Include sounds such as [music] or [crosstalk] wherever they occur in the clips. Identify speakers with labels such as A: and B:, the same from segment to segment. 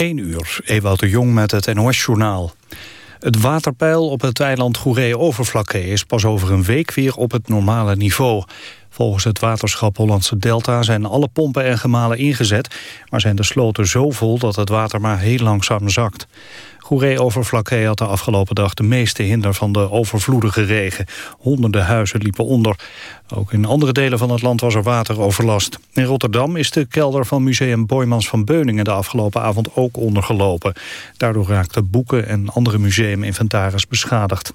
A: 1 uur, Ewout de Jong met het NOS-journaal. Het waterpeil op het eiland Goeree-Overflakkee is pas over een week weer op het normale niveau. Volgens het waterschap Hollandse Delta zijn alle pompen en gemalen ingezet... maar zijn de sloten zo vol dat het water maar heel langzaam zakt. Goeree-Overflakkee had de afgelopen dag de meeste hinder van de overvloedige regen. Honderden huizen liepen onder. Ook in andere delen van het land was er wateroverlast. In Rotterdam is de kelder van museum Boymans van Beuningen de afgelopen avond ook ondergelopen. Daardoor raakten boeken en andere museuminventaris beschadigd.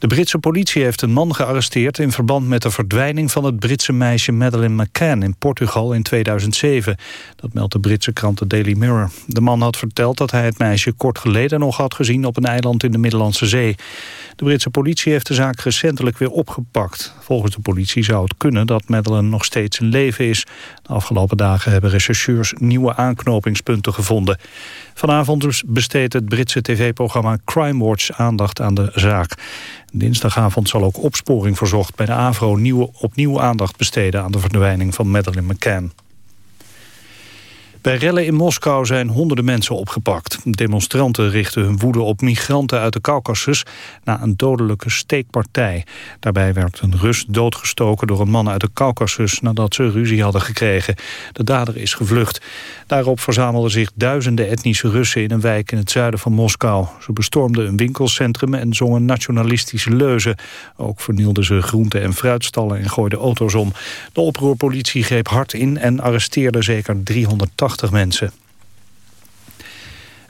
A: De Britse politie heeft een man gearresteerd in verband met de verdwijning van het Britse meisje Madeleine McCann in Portugal in 2007. Dat meldt de Britse krant The Daily Mirror. De man had verteld dat hij het meisje kort geleden nog had gezien op een eiland in de Middellandse Zee. De Britse politie heeft de zaak recentelijk weer opgepakt. Volgens de politie zou het kunnen dat Madeleine nog steeds in leven is. De afgelopen dagen hebben rechercheurs nieuwe aanknopingspunten gevonden. Vanavond dus besteedt het Britse tv-programma Crime Watch aandacht aan de zaak. Dinsdagavond zal ook opsporing verzocht bij de AVRO nieuwe, opnieuw aandacht besteden aan de verdwijning van Madeleine McCann. Bij rellen in Moskou zijn honderden mensen opgepakt. Demonstranten richten hun woede op migranten uit de Caucasus... na een dodelijke steekpartij. Daarbij werd een Rus doodgestoken door een man uit de Caucasus... nadat ze ruzie hadden gekregen. De dader is gevlucht. Daarop verzamelden zich duizenden etnische Russen... in een wijk in het zuiden van Moskou. Ze bestormden een winkelcentrum en zongen nationalistische leuzen. Ook vernielden ze groente- en fruitstallen en gooiden auto's om. De oproerpolitie greep hard in en arresteerde zeker 380 mensen.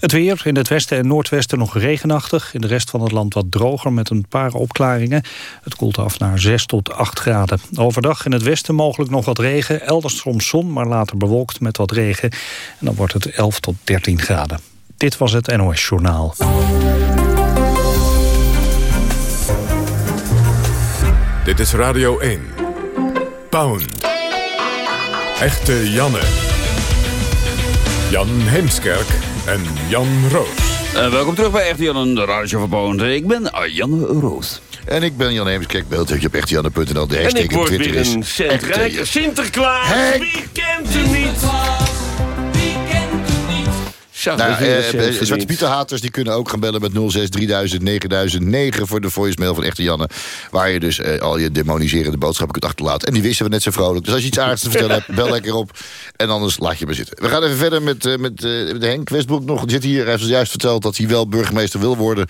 A: Het weer, in het westen en noordwesten nog regenachtig. In de rest van het land wat droger met een paar opklaringen. Het koelt af naar 6 tot 8 graden. Overdag in het westen mogelijk nog wat regen. Elders soms zon, maar later bewolkt met wat regen. En dan wordt het 11 tot 13 graden. Dit was het NOS Journaal.
B: Dit is Radio 1. Pound. Echte Janne. Jan Heemskerk en Jan Roos.
C: Uh, welkom terug bij Echte Jan, de Radio Verboond. Ik ben Jan Roos.
D: En ik ben Jan Heemskerk, beeld op echtejanne.nl. De hashtag
C: en ik word
D: Twitter
C: weer
D: is
C: een Sinterklaas.
D: Henk.
C: Wie kent hem niet? Zo,
D: Nou, eh, eh, Zwarte. Pieter-haters die kunnen ook gaan bellen met 06 3000 9009 voor de voicemail van Echte Janne. Waar je dus eh, al je demoniserende boodschappen kunt achterlaten. En die wisten we net zo vrolijk. Dus als je iets aardigs te vertellen hebt, bel lekker op. En anders laat je maar zitten. We gaan even verder met, eh, met, eh, met Henk Westbroek nog. Die zit hier. Hij heeft ons juist verteld dat hij wel burgemeester wil worden.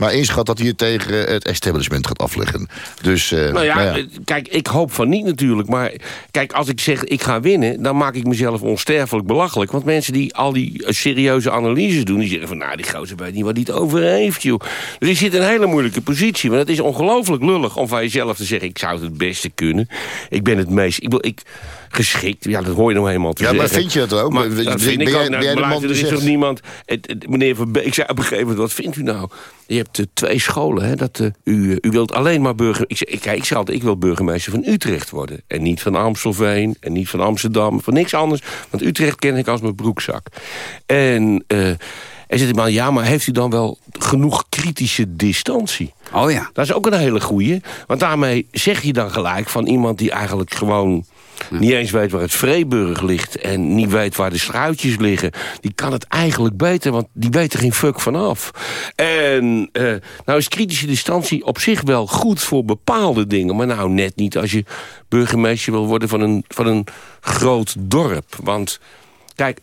D: Maar inschat dat hij het tegen eh, het establishment gaat afleggen. Dus, eh,
E: Nou ja,
D: nou
E: eh, kijk, ik hoop van niet natuurlijk. Maar kijk, als ik zeg ik ga winnen... dan maak ik mezelf onsterfelijk belachelijk. Want mensen die al die eh, serieuze analyses doen... die zeggen van, nou, die gozer weet niet wat hij het over heeft, joh. Dus je zit in een hele moeilijke positie. Maar het is ongelooflijk lullig om van jezelf te zeggen... ik zou het het beste kunnen. Ik ben het meest... Ik, wil, ik, geschikt, ja, dat hoor je nou helemaal te
D: Ja, maar
E: zeggen.
D: vind je het ook?
E: Maar,
D: Ben-
E: dat vind
D: ben
E: ik ook. Nou, maar
D: man
E: er is toch niemand... Het, het- meneer Verbeek, ik zei op een gegeven moment, wat vindt u nou? Je hebt eh, twee scholen, hè? Dat, eh, u, eh, u wilt alleen maar burger... Ik, zei- ik, kijk, ik zei altijd, ik wil burgemeester van Utrecht worden. En niet van Amstelveen, en niet van Amsterdam, van niks anders. Want Utrecht ken ik als mijn broekzak. En... eh en zegt die man, ja, maar heeft u dan wel genoeg kritische distantie?
C: Oh ja.
E: Dat is ook een hele goeie. Want daarmee zeg je dan gelijk van iemand die eigenlijk gewoon... niet eens weet waar het Vreeburg ligt... en niet weet waar de struitjes liggen... die kan het eigenlijk beter, want die weet er geen fuck vanaf. En eh, nou is kritische distantie op zich wel goed voor bepaalde dingen... maar nou net niet als je burgemeester wil worden van een, van een groot dorp. Want kijk,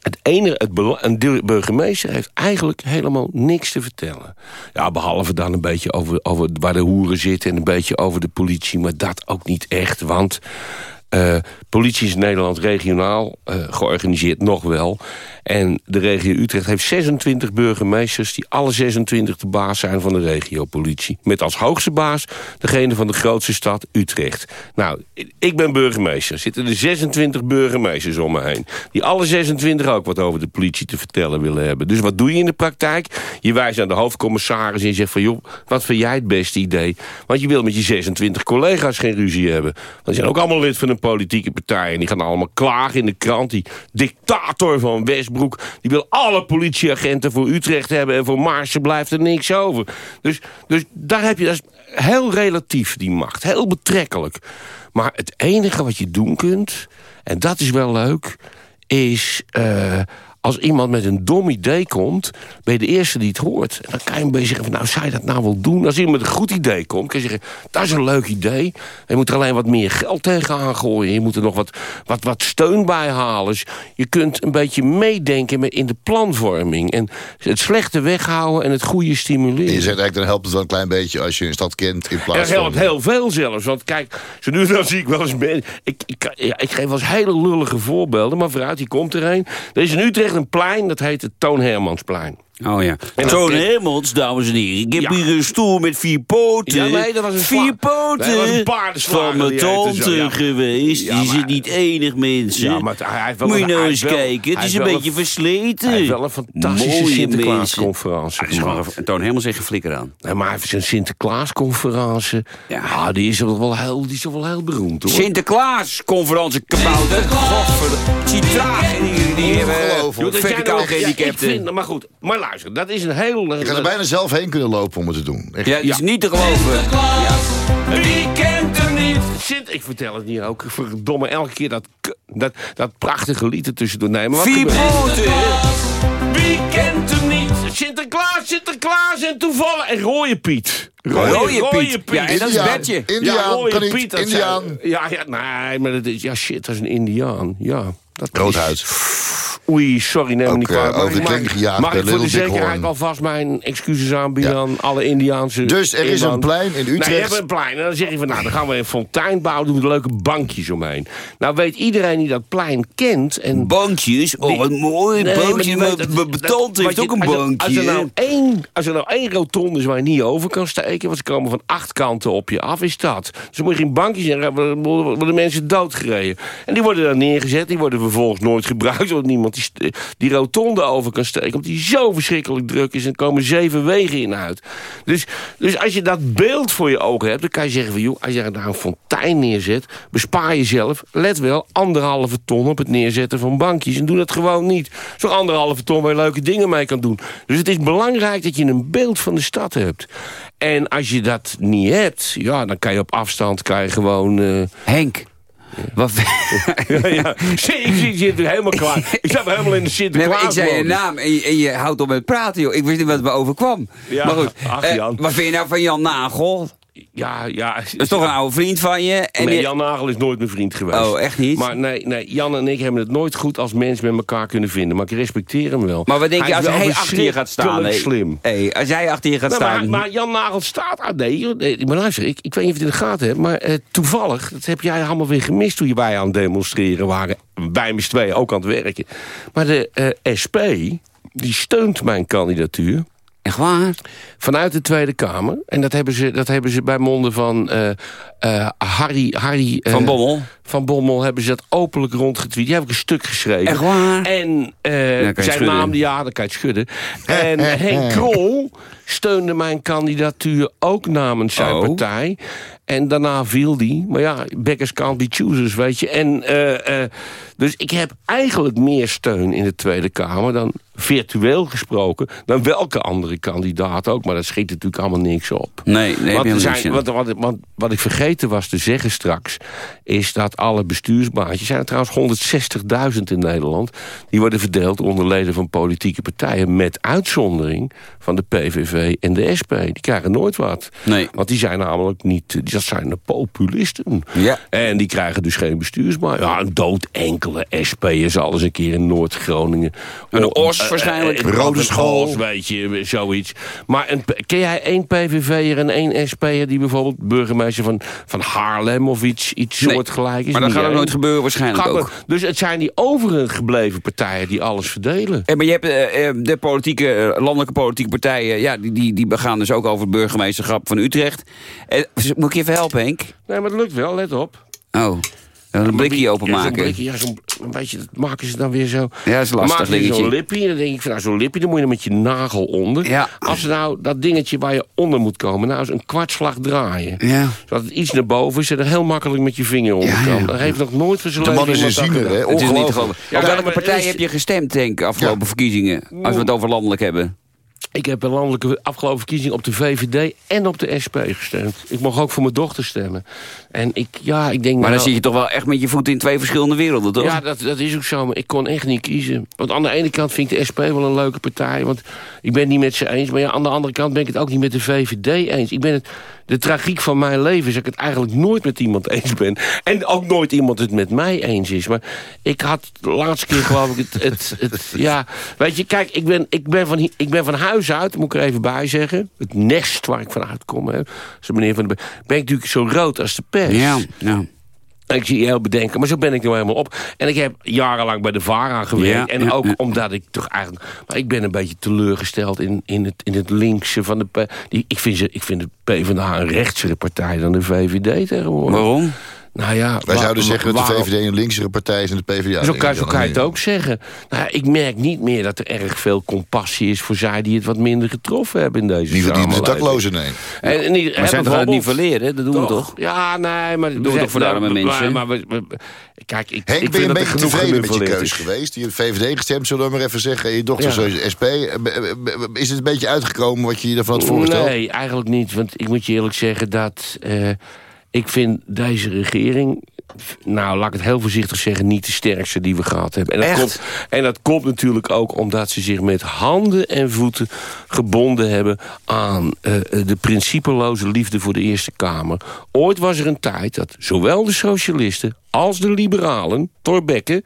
E: het enige, het een burgemeester heeft eigenlijk helemaal niks te vertellen. Ja, behalve dan een beetje over, over waar de hoeren zitten... en een beetje over de politie, maar dat ook niet echt. Want eh, politie is in Nederland regionaal eh, georganiseerd, nog wel. En de regio Utrecht heeft 26 burgemeesters... die alle 26 de baas zijn van de regiopolitie. Met als hoogste baas degene van de grootste stad Utrecht. Nou, ik ben burgemeester. Er zitten er 26 burgemeesters om me heen. Die alle 26 ook wat over de politie te vertellen willen hebben. Dus wat doe je in de praktijk? Je wijst aan de hoofdcommissaris en zegt van... joh, wat vind jij het beste idee? Want je wil met je 26 collega's geen ruzie hebben. Want zijn ook allemaal lid van een politieke partij... en die gaan allemaal klagen in de krant. Die dictator van Westbroek... die wil alle politieagenten voor Utrecht hebben... en voor Maarsen blijft er niks over. Dus, dus daar heb je... Dat is heel relatief, die macht. Heel betrekkelijk. Maar het enige wat je doen kunt... en dat is wel leuk is... eh, als iemand met een dom idee komt, ben je de eerste die het hoort. En dan kan je een beetje zeggen van, nou, zou je dat nou wel doen? Als iemand met een goed idee komt, kan je zeggen... dat is een leuk idee. Je moet er alleen wat meer geld tegenaan gooien. Je moet er nog wat, wat, wat steun bij halen. Dus je kunt een beetje meedenken met, in de planvorming. En het slechte weghouden en het goede
D: En
E: stimuleren.
D: je zegt eigenlijk, dan helpt het wel een klein beetje als je een stad kent in plaats
E: dat helpt
D: van...
E: heel veel zelfs. Want kijk, zo nu dan zie ik wel eens mensen... Ik, ik, ja, ik geef wel eens hele lullige voorbeelden, maar vooruit, die komt er een. Er is in Utrecht een plein, dat heet het Toon Hermansplein.
C: Oh ja.
E: En
C: Toon Hermans, dames en heren. Ik heb
E: Ja.
C: hier een stoel met vier poten.
E: Ja, nee, dat was een
C: Vier poten.
E: Nee, was een
C: Van mijn
E: die
C: tante
E: ja.
C: geweest.
E: Ja,
C: die zit niet enig, mensen.
E: Ja, maar hij heeft wel
C: Moet je nou eens kijken. Het is een beetje
E: een-
C: versleten.
E: Hij heeft wel een fantastische Sinterklaasconferentie.
C: Ah, Toon Hermans een flikker aan.
E: Nee, maar hij heeft zijn Sinterklaasconferentie.
C: Ja.
E: Ja. die is wel heel, die is toch wel heel beroemd, hoor.
C: Sinterklaas, conferentie kabouter. Godverdomme. Zie traag die, die hebben
D: Ongelooflijk.
C: Verticaal
E: ik vind- Maar goed, maar luister, dat is een heel...
D: Je gaat er bijna zelf heen kunnen lopen om het te doen. Echt.
C: Ja, is niet te geloven.
E: Wie kent hem niet? Sint, ik vertel het niet ook. Verdomme, elke keer dat, dat, dat prachtige lied ertussendoor nemen. Wat
C: Vier
E: er?
C: poten.
E: Wie kent hem niet? Sinterklaas, Sinterklaas en toevallig... En Rooie Piet.
C: Rooie Piet. Ja, en dat is. Bertje.
D: Indiaan, kan niet.
E: Piet, dat
D: Indiaan.
E: zijn- ja, ja, nee, maar dat is... Ja, shit, dat is een Indiaan. Ja, dat is-
D: Roodhuid.
E: Oei, sorry, neem me niet kwalijk. Mag
D: over de
E: mag-
D: gejaagd
E: Mag
D: bij
E: ik voor de zekerheid alvast mijn excuses aanbieden
D: Ja.
E: aan alle Indiaanse
D: Dus er is een plein in
E: Nou, je
D: Utrecht.
E: hebt een plein. En dan zeg je van, nou, dan gaan we een fontein bouwen. Doen we leuke bankjes omheen. Nou weet iedereen die dat plein kent... En
C: Bankjes, oh wat mooi,
E: Nee, die
C: Mijn
E: wat
C: heeft
E: je-
C: ook een
E: als
C: bankje.
E: Als er, nou één, als er nou één rotonde is waar je niet over kan steken... want ze komen van acht kanten op je af, is dat. Dus dan moet je geen bankjes en dan worden worden mensen doodgereden. En die worden dan neergezet, die worden vervolgens nooit gebruikt... zodat niemand die, die rotonde over kan steken... omdat die zo verschrikkelijk druk is en komen zeven wegen in uit. Dus, dus als je dat beeld voor je ogen hebt... dan kan je zeggen van, joh, als je daar een fontein neerzet... bespaar jezelf, let wel, anderhalve ton op het neerzetten van bankjes... en doe dat gewoon niet. Zo'n anderhalve ton waar je leuke dingen mee kan doen. Dus het is belangrijk dat je een beeld van de stad hebt. En als je dat niet hebt, ja, dan kan je op afstand kan je gewoon... eh,
C: Henk. Wat...
E: ja, [laughs] ja. Ik zie je zit er helemaal klaar. Ik zat helemaal in de
C: Nee,
E: Sinterklaas.
C: maar ik zei je naam en je, en je houdt op met praten, joh. Ik wist niet wat me overkwam.
E: Ja,
C: maar goed,
E: ach,
C: eh,
E: Jan.
C: wat vind je nou van Jan Nagel?
E: Ja, ja.
C: Dat is toch een oude vriend van je? En
E: nee, Jan Nagel is nooit mijn vriend geweest.
C: Oh, echt niet?
E: Maar nee, nee, Jan en ik hebben het nooit goed als mens met elkaar kunnen vinden. Maar ik respecteer hem wel.
C: Maar wat denk je als hij achter je gaat staan? hè?
E: slim.
C: Hey, als jij achter je gaat
E: Nou, maar,
C: staan...
E: maar Jan Nagel staat... Ah, nee, nee, maar luister, ik, ik weet niet of je het in de gaten hebt... maar eh, toevallig, dat heb jij allemaal weer gemist... toen wij aan het demonstreren waren. Wij mis twee ook aan het werken. Maar de eh, SP, die steunt mijn kandidatuur...
C: Echt waar?
E: vanuit de Tweede Kamer. En dat hebben ze, dat hebben ze bij monden van eh, eh, Harry... Harry eh,
C: Van Bommel?
E: Van Bommel hebben ze dat openlijk rondgetweet. Die heb ik een stuk geschreven.
C: Echt waar?
E: En
C: je
E: zijn naam, ja, dan kan je het schudden. En [laughs] Henk Krol steunde mijn kandidatuur ook namens zijn
C: Oh.
E: partij. En daarna viel die. Maar ja, beggars can't be choosers, weet je. En, eh, eh, dus ik heb eigenlijk meer steun in de Tweede Kamer... dan virtueel gesproken, dan welke andere kandidaat ook. Maar dat schiet natuurlijk allemaal niks op.
C: Nee, nee,
E: Want, zijn, wat, wat, wat, wat ik vergeten was te zeggen straks... is dat alle bestuursbaantjes... zijn er trouwens 160.000 in Nederland... die worden verdeeld onder leden van politieke partijen... met uitzondering van de PVV en de SP. Die krijgen nooit wat.
C: Nee.
E: Want die zijn namelijk niet... Dat zijn de populisten.
C: Ja.
E: En die krijgen dus geen bestuursbaan. Ja, een dood enkele SP'ers al eens een keer in Noord-Groningen.
C: Een
E: Of-
C: os
E: eh,
C: waarschijnlijk.
E: eh,
D: Rode
E: een
D: school.
E: os, weet je, zoiets. Maar een, ken jij één PVV'er en één SP'er... die bijvoorbeeld burgemeester van, van Haarlem of iets, iets
C: Nee,
E: soortgelijks is?
C: Maar dat gaat ook nooit gebeuren waarschijnlijk ook.
E: ook- Dus het zijn die overgebleven partijen die alles verdelen.
C: Eh, maar je hebt eh, eh, de politieke, eh, landelijke politieke partijen... Ja, die, die, die begaan dus ook over het burgemeesterschap van Utrecht. Eh, moet ik je even helpen, Henk?
E: Nee, maar dat lukt wel, let op.
C: Oh, een blikje
E: Ja,
C: openmaken.
E: blikje, ja, zo'n een beetje, dat maken ze dan weer zo.
C: Ja, dat is lastig
E: Dan maken
C: dingetje.
E: zo'n lippie, dan denk ik van, nou, zo'n lippie, dan moet je er met je nagel onder.
C: Ja.
E: Als ze nou dat dingetje waar je onder moet komen, nou eens een kwartslag draaien.
C: Ja.
E: Zodat het iets naar boven is en er heel makkelijk met je vinger onder
C: Ja,
E: kan.
C: ja.
E: Dat heeft nog nooit van zijn
D: De man is een ziener, hè? Ongelooflijk.
E: Ja,
C: Op welke partij heb je gestemd, denk ik, afgelopen
D: Ja.
C: verkiezingen? Als we het over landelijk hebben.
E: Ik heb een landelijke afgelopen verkiezing op de VVD en op de SP gestemd. Ik mocht ook voor mijn dochter stemmen. En ik, ja, ik denk...
C: Maar dan
E: nou-
C: zit je toch wel echt met je voeten in twee verschillende werelden, toch?
E: Ja, dat, dat is ook zo, maar ik kon echt niet kiezen. Want aan de ene kant vind ik de SP wel een leuke partij... want ik ben het niet met ze eens. Maar ja, aan de andere kant ben ik het ook niet met de VVD eens. Ik ben het, de tragiek van mijn leven is dat ik het eigenlijk nooit met iemand eens ben. En ook nooit iemand het met mij eens is. Maar ik had de laatste keer geloof ik het... het, het [laughs] ja, weet je, kijk, ik ben, ik, ben van, ik ben van huis uit, moet ik er even bij zeggen. Het nest waar ik vanuit kom, hè. Zo meneer van de ben ik natuurlijk zo rood als de pers.
C: Ja, ja.
E: Ik zie je heel bedenken, maar zo ben ik nu helemaal op. En ik heb jarenlang bij de VARA gewerkt.
C: Ja,
E: en
C: ja,
E: ook
C: ja.
E: omdat ik toch eigenlijk... Maar ik ben een beetje teleurgesteld in, in, het, in het linkse van de... Die, ik, vind ze, ik vind de PvdA een rechtsere partij dan de VVD tegenwoordig.
C: Waarom?
E: Nou ja,
D: Wij
E: waar-
D: zouden zeggen dat de VVD een linkse partij is en de PvdA.
E: zo kan, zo je het ook zeggen. Nou, ja, ik merk niet meer dat er erg veel compassie is... voor zij die het wat minder getroffen hebben in deze
D: Niet verdienen de daklozen, nee.
E: En, en niet,
C: Maar zijn toch aan het nivelleren? Dat doen we toch?
E: Ja, nee, maar...
C: Doen we toch voor de arme
E: maar-
C: mensen?
E: Maar, kijk, ik,
D: Henk,
E: ik
D: ben je
E: vind
D: een
E: dat
D: beetje
E: genoeg
D: tevreden met je keus
E: is.
D: geweest? Je hebt VVD gestemd, zullen we maar even zeggen. En je dochter
E: Ja.
D: sowieso SP. Eh, Is het een beetje uitgekomen wat je je ervan had voorgesteld?
E: Nee, eigenlijk niet. Want ik moet je eerlijk zeggen dat... eh, ik vind deze regering... Nou, laat ik het heel voorzichtig zeggen... niet de sterkste die we gehad hebben. En dat,
C: Echt?
E: komt, en dat komt natuurlijk ook omdat ze zich met handen en voeten... gebonden hebben aan eh, de principeloze liefde voor de Eerste Kamer. Ooit was er een tijd dat zowel de socialisten als de liberalen... Torbekke,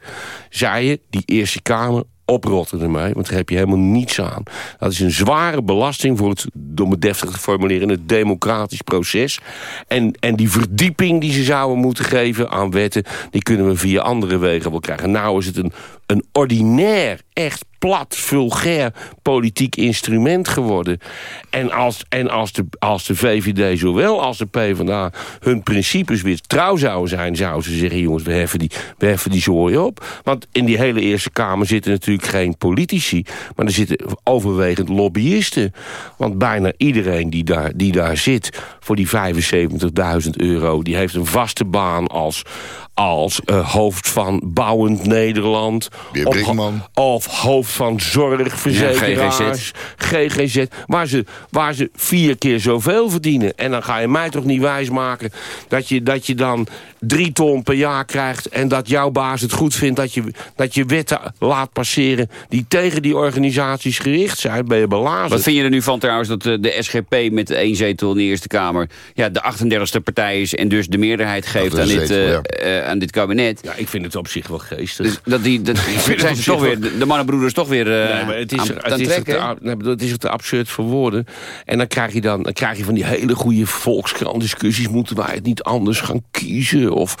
E: zeiden die Eerste Kamer oprotten ermee, want daar heb je helemaal niets aan. Dat is een zware belasting voor het, om het deftig te formuleren, het democratisch proces. En, en die verdieping die ze zouden moeten geven aan wetten, die kunnen we via andere wegen wel krijgen. Nou is het een, een ordinair, echt plat, vulgair politiek instrument geworden. En als, en als, de, als de VVD zowel als de PvdA hun principes weer trouw zouden zijn... zouden ze zeggen, jongens, we heffen die, we heffen die zooi op. Want in die hele Eerste Kamer zitten natuurlijk geen politici... maar er zitten overwegend lobbyisten. Want bijna iedereen die daar, die daar zit voor die 75.000 euro... die heeft een vaste baan als, als eh, hoofd van Bouwend Nederland... Of- of hoofd van zorgverzekeraars, GGZ, waar ze, waar ze vier keer zoveel verdienen. En dan ga je mij toch niet wijsmaken dat je, dat je dan drie ton per jaar krijgt... en dat jouw baas het goed vindt dat je, dat je wetten laat passeren... die tegen die organisaties gericht zijn, ben je belazen.
C: Wat vind je er nu van trouwens dat de, de SGP met één zetel in de Eerste Kamer... Ja, de 38e partij is en dus de meerderheid geeft aan dit,
D: 38e zetel,
C: eh, eh, aan dit kabinet?
E: Ja, ik vind het op zich wel geestig.
C: Dus dat die, dat, [laughs] zijn ze toch weer, de, de mannenbroeders toch weer eh
E: Nee, maar het is,
C: aan, aan
E: het, is te, het is te absurd voor woorden. En dan krijg je, dan, dan krijg je van die hele goede volkskrant-discussies... moeten wij het niet anders gaan kiezen? Of,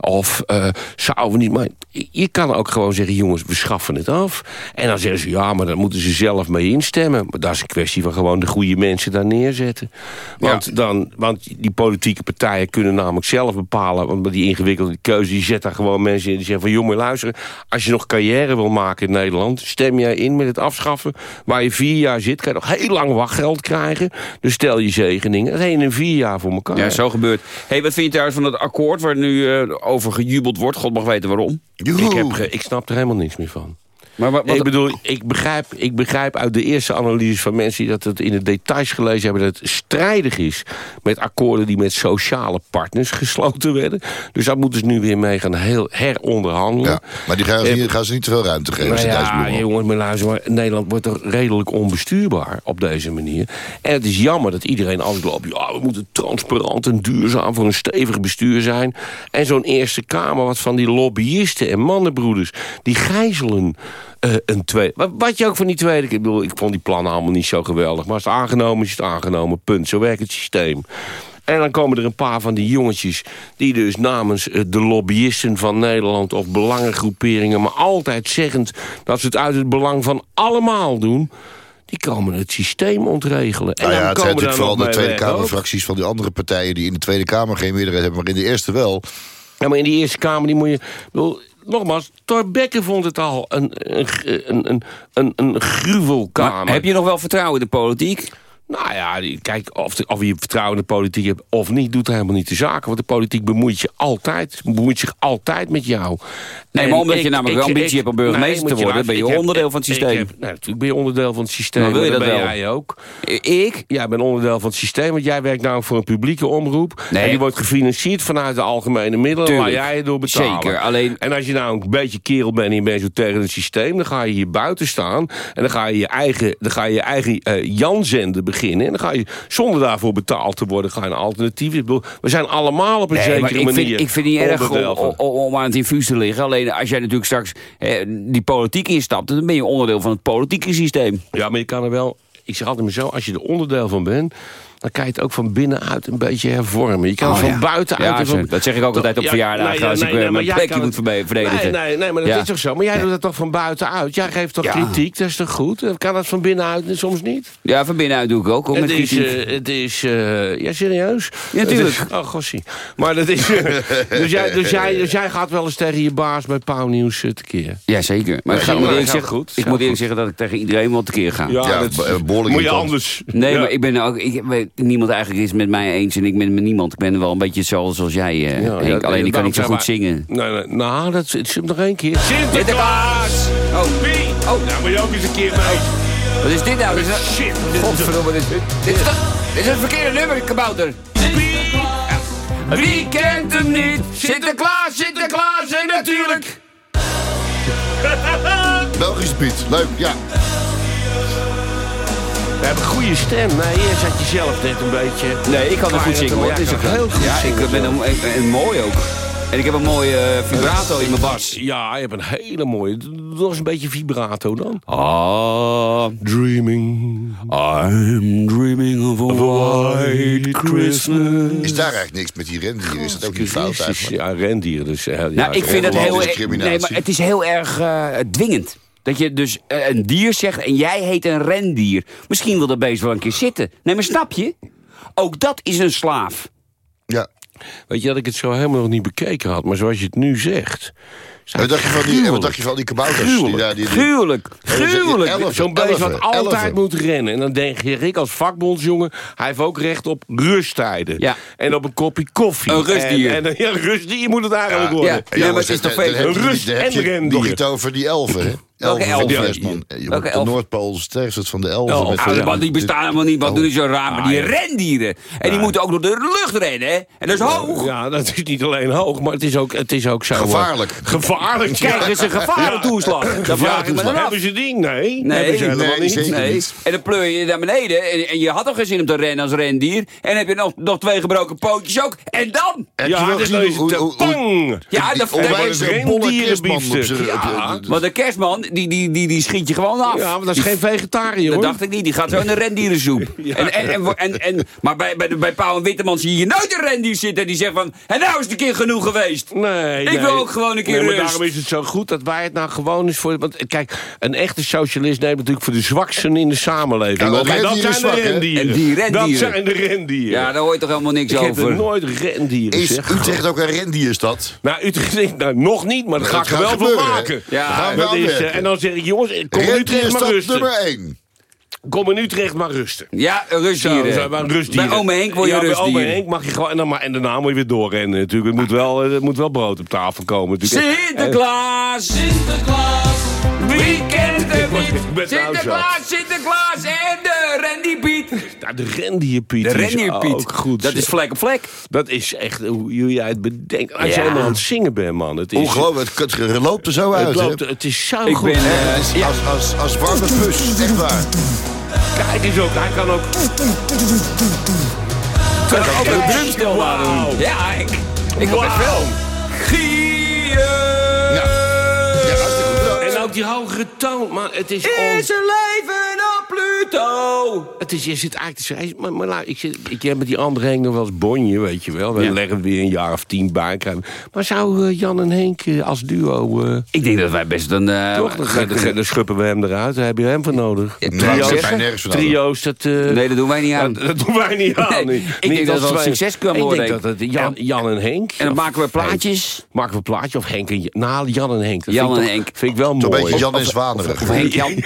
E: of eh, zouden we niet... Maar je kan ook gewoon zeggen, jongens, we schaffen het af. En dan zeggen ze, ja, maar dan moeten ze zelf mee instemmen. Maar dat is een kwestie van gewoon de goede mensen daar neerzetten. Want,
C: Ja.
E: dan, want die politieke partijen kunnen namelijk zelf bepalen... want die ingewikkelde keuze, die zet daar gewoon mensen in... die zeggen van, jongen, luister, als je nog carrière wil maken in Nederland... stem jij in met het afschaffen. Waar je vier jaar zit, kan je nog heel lang wachtgeld krijgen. Dus stel je zegeningen. Dat je in vier jaar voor elkaar.
C: Ja, zo gebeurt. hey, wat vind je trouwens van het akkoord waar nu eh, over gejubeld wordt? God mag weten waarom.
D: Joehoe.
E: Ik, heb, ik snap er helemaal niks meer van.
C: Maar wat, wat-
E: ik bedoel, ik begrijp, ik begrijp uit de eerste analyses van mensen... die dat het in de details gelezen hebben... dat het strijdig is met akkoorden die met sociale partners [laughs] gesloten werden. Dus daar moeten ze nu weer mee gaan heel heronderhandelen.
D: Ja, maar die gaan ze, niet, gaan ze niet te veel ruimte geven.
E: Nou ja, jongens, maar luister maar. Nederland wordt toch redelijk onbestuurbaar op deze manier. En het is jammer dat iedereen altijd loopt... ja, we moeten transparant en duurzaam voor een stevig bestuur zijn. En zo'n Eerste Kamer, wat van die lobbyisten en mannenbroeders... die gijzelen eh, een tweede... Wat, wat je ook van die tweede... Ik bedoel, ik vond die plannen allemaal niet zo geweldig. Maar als het aangenomen is, is het aangenomen. Punt. Zo werkt het systeem. En dan komen er een paar van die jongetjes... die dus namens eh, de lobbyisten van Nederland... of belangengroeperingen... maar altijd zeggend dat ze het uit het belang van allemaal doen... die komen het systeem ontregelen. En
D: Nou ja,
E: dan
D: het zijn
E: komen
D: natuurlijk
E: daar
D: vooral de Tweede. Kamerfracties van die andere partijen... die in de Tweede Kamer geen meerderheid hebben, maar in de Eerste wel.
E: Ja, maar in die Eerste Kamer die moet je... bedoel, nogmaals, Torbekke vond het al een, een, een, een, een, gruwelkamer.
C: heb je nog wel vertrouwen in de politiek?
E: Nou ja, kijk, of, de- of je vertrouwen in de politiek hebt of niet... doet helemaal niet de zaken. Want de politiek bemoeit, je altijd, bemoeit zich altijd met jou.
C: Nee,
E: En
C: maar omdat je namelijk
E: ik-
C: ambitie
E: ik-
C: hebt om burgemeester
E: nee,
C: te worden, ben je onderdeel van het systeem.
E: heb- nou, natuurlijk ben je onderdeel van het systeem.
C: Maar wil je dat
E: ben
C: wel?
E: jij ook.
C: Ik?
E: Jij bent onderdeel van het systeem, want jij werkt namelijk voor een publieke omroep.
C: Nee.
E: En die wordt gefinancierd vanuit de algemene middelen.
C: Tuurlijk.
E: Waar jij je door betalen.
C: Zeker, alleen-
E: En als je nou een beetje kerel bent en je bent zo tegen het systeem... dan ga je hier buiten staan en dan ga je je eigen, dan ga je, je eigen eh, Jan-zender beginnen. En dan ga je, zonder daarvoor betaald te worden, ga je een alternatief. Ik bedoel, we zijn allemaal op een
C: Nee,
E: zekere
C: ik
E: manier
C: vind, ik vind het niet erg om, om aan het infuus te liggen. Alleen als jij natuurlijk straks eh, die politiek instapt... dan ben je onderdeel van het politieke systeem.
E: Ja, maar je kan er wel... Ik zeg altijd maar zo, als je er onderdeel van bent... dan kan je het ook van binnenuit een beetje hervormen. Je kan
C: Oh,
E: het van
C: ja.
E: buitenuit...
C: Ja,
E: van-
C: dat zeg ik ook altijd op
E: Ja,
C: verjaardagen
E: nee,
C: als
E: nee,
C: ik
E: nee,
C: eh, mijn plekje moet
E: het-
C: verdedigen.
E: Nee, nee, nee, maar dat
C: Ja.
E: is toch zo. Maar jij doet dat toch van buitenuit? Jij geeft toch
C: Ja.
E: kritiek? Dat is toch goed? Kan dat van binnenuit en soms niet?
C: Ja, van binnenuit doe ik ook. hoor, met
E: is,
C: kritiek.
E: eh, het is eh, ja, serieus?
C: Ja, tuurlijk.
E: Is- oh, gossie. Maar dat is... [laughs] dus, jij, dus, jij, dus jij gaat wel eens tegen je baas bij Pauw Nieuws eh, tekeer?
C: ja, zeker. Maar
E: Ja,
C: ik
E: gaat-
C: moet eerlijk zeggen,
E: goed,
C: ik moet eerlijk zeggen dat ik tegen iedereen wel tekeer ga.
D: Ja, behoorlijk
E: Moet je anders...
C: Nee, maar ik ben ook... Ik, weet- niemand eigenlijk is het met mij eens en ik ben het met niemand. Ik ben wel een beetje hetzelfde zoals jij, eh,
E: Ja,
C: Henk.
E: ja,
C: Alleen ik kan
E: daarom
C: niet zo goed zingen.
E: Nee, nee, nou, dat zit hem nog één keer.
C: Sinterklaas! Oh,
E: Wie?
C: Oh.
E: Ja, maar je ook eens een keer mee.
C: wat is dit nou? Is,
E: Shit.
C: Godverdomme, dit, dit, is, toch- dit is het verkeerde nummer, kabouter. Wie kent hem niet? Sinterklaas, Sinterklaas en natuurlijk... [laughs]
D: Belgische Piet, leuk, ja.
E: We hebben een goede stem. Nee, eerst had je zelf net een beetje...
C: Nee, ik kan het
E: Maar
C: goed zingen hoor. Het is ook
E: heel goed
C: Ja, ik ben een, een, een mooi ook. En ik heb een mooie eh, vibrato in mijn bas.
E: Ja, je hebt een hele mooie... Nog eens een beetje vibrato dan.
C: Ah,
E: Dreaming
C: I'm dreaming of a white Christmas.
D: Is daar eigenlijk niks met die rendieren? Is dat ook niet fout eigenlijk?
E: Ja, rendier. Dus, eh, ja,
C: Nou, ik vind het
D: heel.
C: Nee, maar het is heel erg eh, dwingend. Dat je dus eh, een dier zegt en jij heet een rendier. Misschien wil dat beest wel een keer zitten. Nee, maar snap je? Ook dat is een slaaf.
D: Ja.
E: Weet je dat ik het zo helemaal nog niet bekeken had, maar zoals je het nu zegt...
D: En wat dacht je van die, en wat dacht je van die kabouters? Die,
E: Gruwelijk.
D: daar- die, die,
C: Gruwelijk.
E: Zo'n beest wat altijd
D: elfen.
E: moet rennen. En dan denk je, ik als vakbondsjongen... hij heeft ook recht op rusttijden.
C: Ja.
E: En op een kopje koffie.
C: Een rustdier.
E: En, en, ja, een rustdier moet het eigenlijk
C: Ja,
E: worden.
C: ja. maar het is toch veel-
D: heb je-
E: Rust en
D: je
E: rendier.
D: nog iets over die elfen, hè?
C: Welke
D: Elfen
C: elfen? Welke
D: moet De
C: elfen?
D: Noordpool sterft het van de elfen.
E: Elfen.
D: met
C: Ah, die bestaan helemaal niet. Wat doen die zo raar? Maar die
E: Ah, ja.
C: rendieren. En die moeten ook door de lucht rennen, hè? En dat is hoog.
E: Ja, dat is niet alleen hoog, maar het is ook, het is ook zo... eh,
D: Gevaarlijk.
E: Gevaarlijk, ja.
C: Kijk, dat is een gevarentoeslag. Dat vraag ik me dan af.
E: Hebben ze die? Nee.
C: Nee,
E: hebben ze helemaal
D: nee,
E: niet.
D: zeker
C: Nee.
D: niet.
C: En dan pleur je naar beneden. En, en je had toch geen zin om te rennen als rendier. En heb je nog, nog twee gebroken pootjes ook. En dan?
E: Ja, dit
D: gezien
E: is het.
D: hoe-
E: Pang!
C: Ja, dat, dat,
D: bolle kerstman op
E: Ja.
C: want de kerstman, die, die, die, die schiet je gewoon af.
E: Ja, maar dat is geen vegetariër,
C: Dat dacht ik niet, die gaat zo in de rendierensoep. [laughs] en, en, en, en, en- maar bij, bij, de- bij Pauw en Witteman zie je nooit een rendier zitten die zegt van... En nou is het een keer genoeg geweest.
E: Nee,
C: Ik
E: nee.
C: wil ook gewoon een keer
E: nee, maar
C: rust.
E: daarom is het zo goed dat wij het nou gewoon eens voor... Want kijk, een echte socialist neemt natuurlijk voor de zwaksten in de samenleving. Dat zijn
D: is
E: de rendieren.
C: En die rendieren.
E: Dat zijn de rendieren.
C: Ja, daar hoor je toch helemaal niks
E: Ik heb
C: over.
E: nooit rendieren,
D: Is
E: zeg.
D: Utrecht ook een rendierstad?
E: Nou, Utrecht [laughs] nou, nog niet, maar dat ga ik er
D: gaat
E: wel van maken.
C: Ja,
D: Daar gaan we
E: Dat is. En dan zeg ik, jongens, kom in Utrecht maar
D: Rendierstad
E: rusten.
D: nummer 1.
E: Kom in Utrecht maar rusten.
C: Ja,
E: Zo,
C: rustdieren.
E: zo, maar rustdieren.
C: Bij ome Henk word je
E: ja, bij ome. Henk mag je gewoon... En, dan, maar, en daarna moet je weer doorrennen natuurlijk. Het moet wel, eh, er moet wel brood op tafel komen natuurlijk.
C: Sinterklaas, Sinterklaas,
E: nou
C: Sinterklaas, Sinterklaas en de rendierpiet.
E: Nou, de rendierpiet.
C: De rendierpiet,
E: ook goed.
C: dat is vlek op vlek.
E: Dat is echt hoe jij het bedenkt. Als
C: Ja.
E: jij helemaal aan het zingen bent, man. Het is,
D: Ongelooflijk, het, het loopt er zo
E: het,
D: uit, hè?
E: loopt, het is zo
C: Ik
E: goed.
C: ben,
D: Hè,
C: eh,
D: het
C: ja.
D: als, als, als warme pus, echt waar.
E: Kijk eens ook, hij kan ook...
C: Kan ik ook een drumstel laten doen. Ja, ik, ik heb het wel. Gieren.
E: Ook die hogere toon, maar het is... on-
C: Is er leven op Pluto?
E: Het is, je zit eigenlijk te maar, maar nou, ik, zit, ik heb met die andere Henk nog wel eens bonje, weet je wel. We
C: Ja.
E: leggen er weer een jaar of tien bij. Maar zou eh, Jan en Henk eh, als duo... eh,
C: Ik denk dat wij best een... eh,
E: toch, dan, dan, dan, dan schuppen we hem eruit. Daar heb je hem voor nodig.
C: Ja,
D: ik
C: Trio's.
D: nergens.
E: Trio's, dat... eh,
C: Nee, dat doen wij niet aan.
E: dat, dat doen wij niet aan.
C: Nee,
E: niet.
C: ik denk dat wel een succes kan
E: Ik
C: worden.
E: denk dat het Jan, Jan en Henk...
C: En dan maken we plaatjes.
E: Maken we een plaatje of Henk en... Nou, Jan en Henk. Dat
C: Jan
E: vind ik
C: en
E: toch-
C: Henk.
E: Vind ik wel
D: Zo'n
E: mooi.
D: beetje Jan en Zwanerig.
C: Of Henk Jan. [laughs]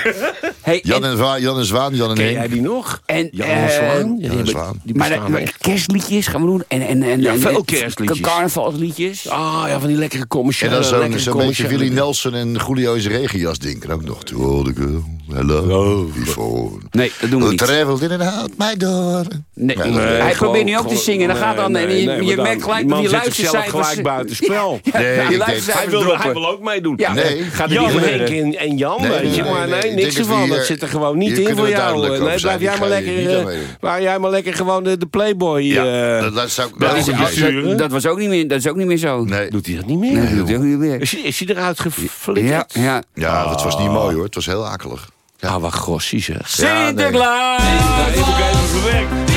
C: Hey,
D: Jan
C: en-
D: en, Zwa- Jan en Zwaan, Jan en
E: Ken jij die nog?
C: En,
E: Jan
C: eh,
E: en Zwaan? Ja,
D: Jan en Zwaan.
E: Die
C: maar,
E: echt.
C: kerstliedjes gaan we doen. En, en, en,
E: Ja,
C: en-
E: veel
C: en-
E: kerstliedjes.
C: Carnavalsliedjes.
E: Ah, ja, van die lekkere
D: En
E: commerciële.
D: dan zo'n beetje Willy Nelson en Julio in zijn regenjas ding. En ook nog. To all the girl, hello, before.
C: Nee, dat doen we
D: Who
C: niet.
D: traveled in and out my door.
C: Nee, hij
D: nee,
C: probeert
E: gewoon-
C: nu ook te zingen. Dan gaat dan,
E: nee,
C: en
E: nee,
C: je, merkt gelijk
E: die
C: dat die luistercijfers...
E: gelijk buitenspel. [laughs]
D: Nee,
E: Hij wil, hij
C: droppen.
E: wil ook meedoen.
D: Nee.
C: gaat er
E: Jan,
C: niet
E: Henk
C: gebeuren.
E: en, en Jan,
D: Nee,
E: weet
D: nee,
E: je. maar
D: nee,
E: nee,
D: ik
E: niks ervan.
D: dat
E: zit er gewoon niet in
D: kunnen
E: voor
D: we
E: jou.
D: duidelijk
E: Nee, blijf
D: zijn.
E: jij maar lekker... eh. Waar jij maar lekker gewoon de, de Playboy...
D: Ja,
E: eh,
D: dat, dat zou ik
E: dat is- dat-
C: was ook niet meer, dat is ook niet meer zo.
D: Nee.
E: Doet hij dat niet meer?
C: Nee, dat doet hij ook niet meer.
E: Is, hij- is hij eruit geflikkerd?
C: Ja, ja.
D: Ja, dat was niet mooi hoor. Het was heel akelig.
E: Ah, wat grossie zeg.
D: Ja, nee.
C: Sinterklaas!
E: Ik even. Wie kent hem niet?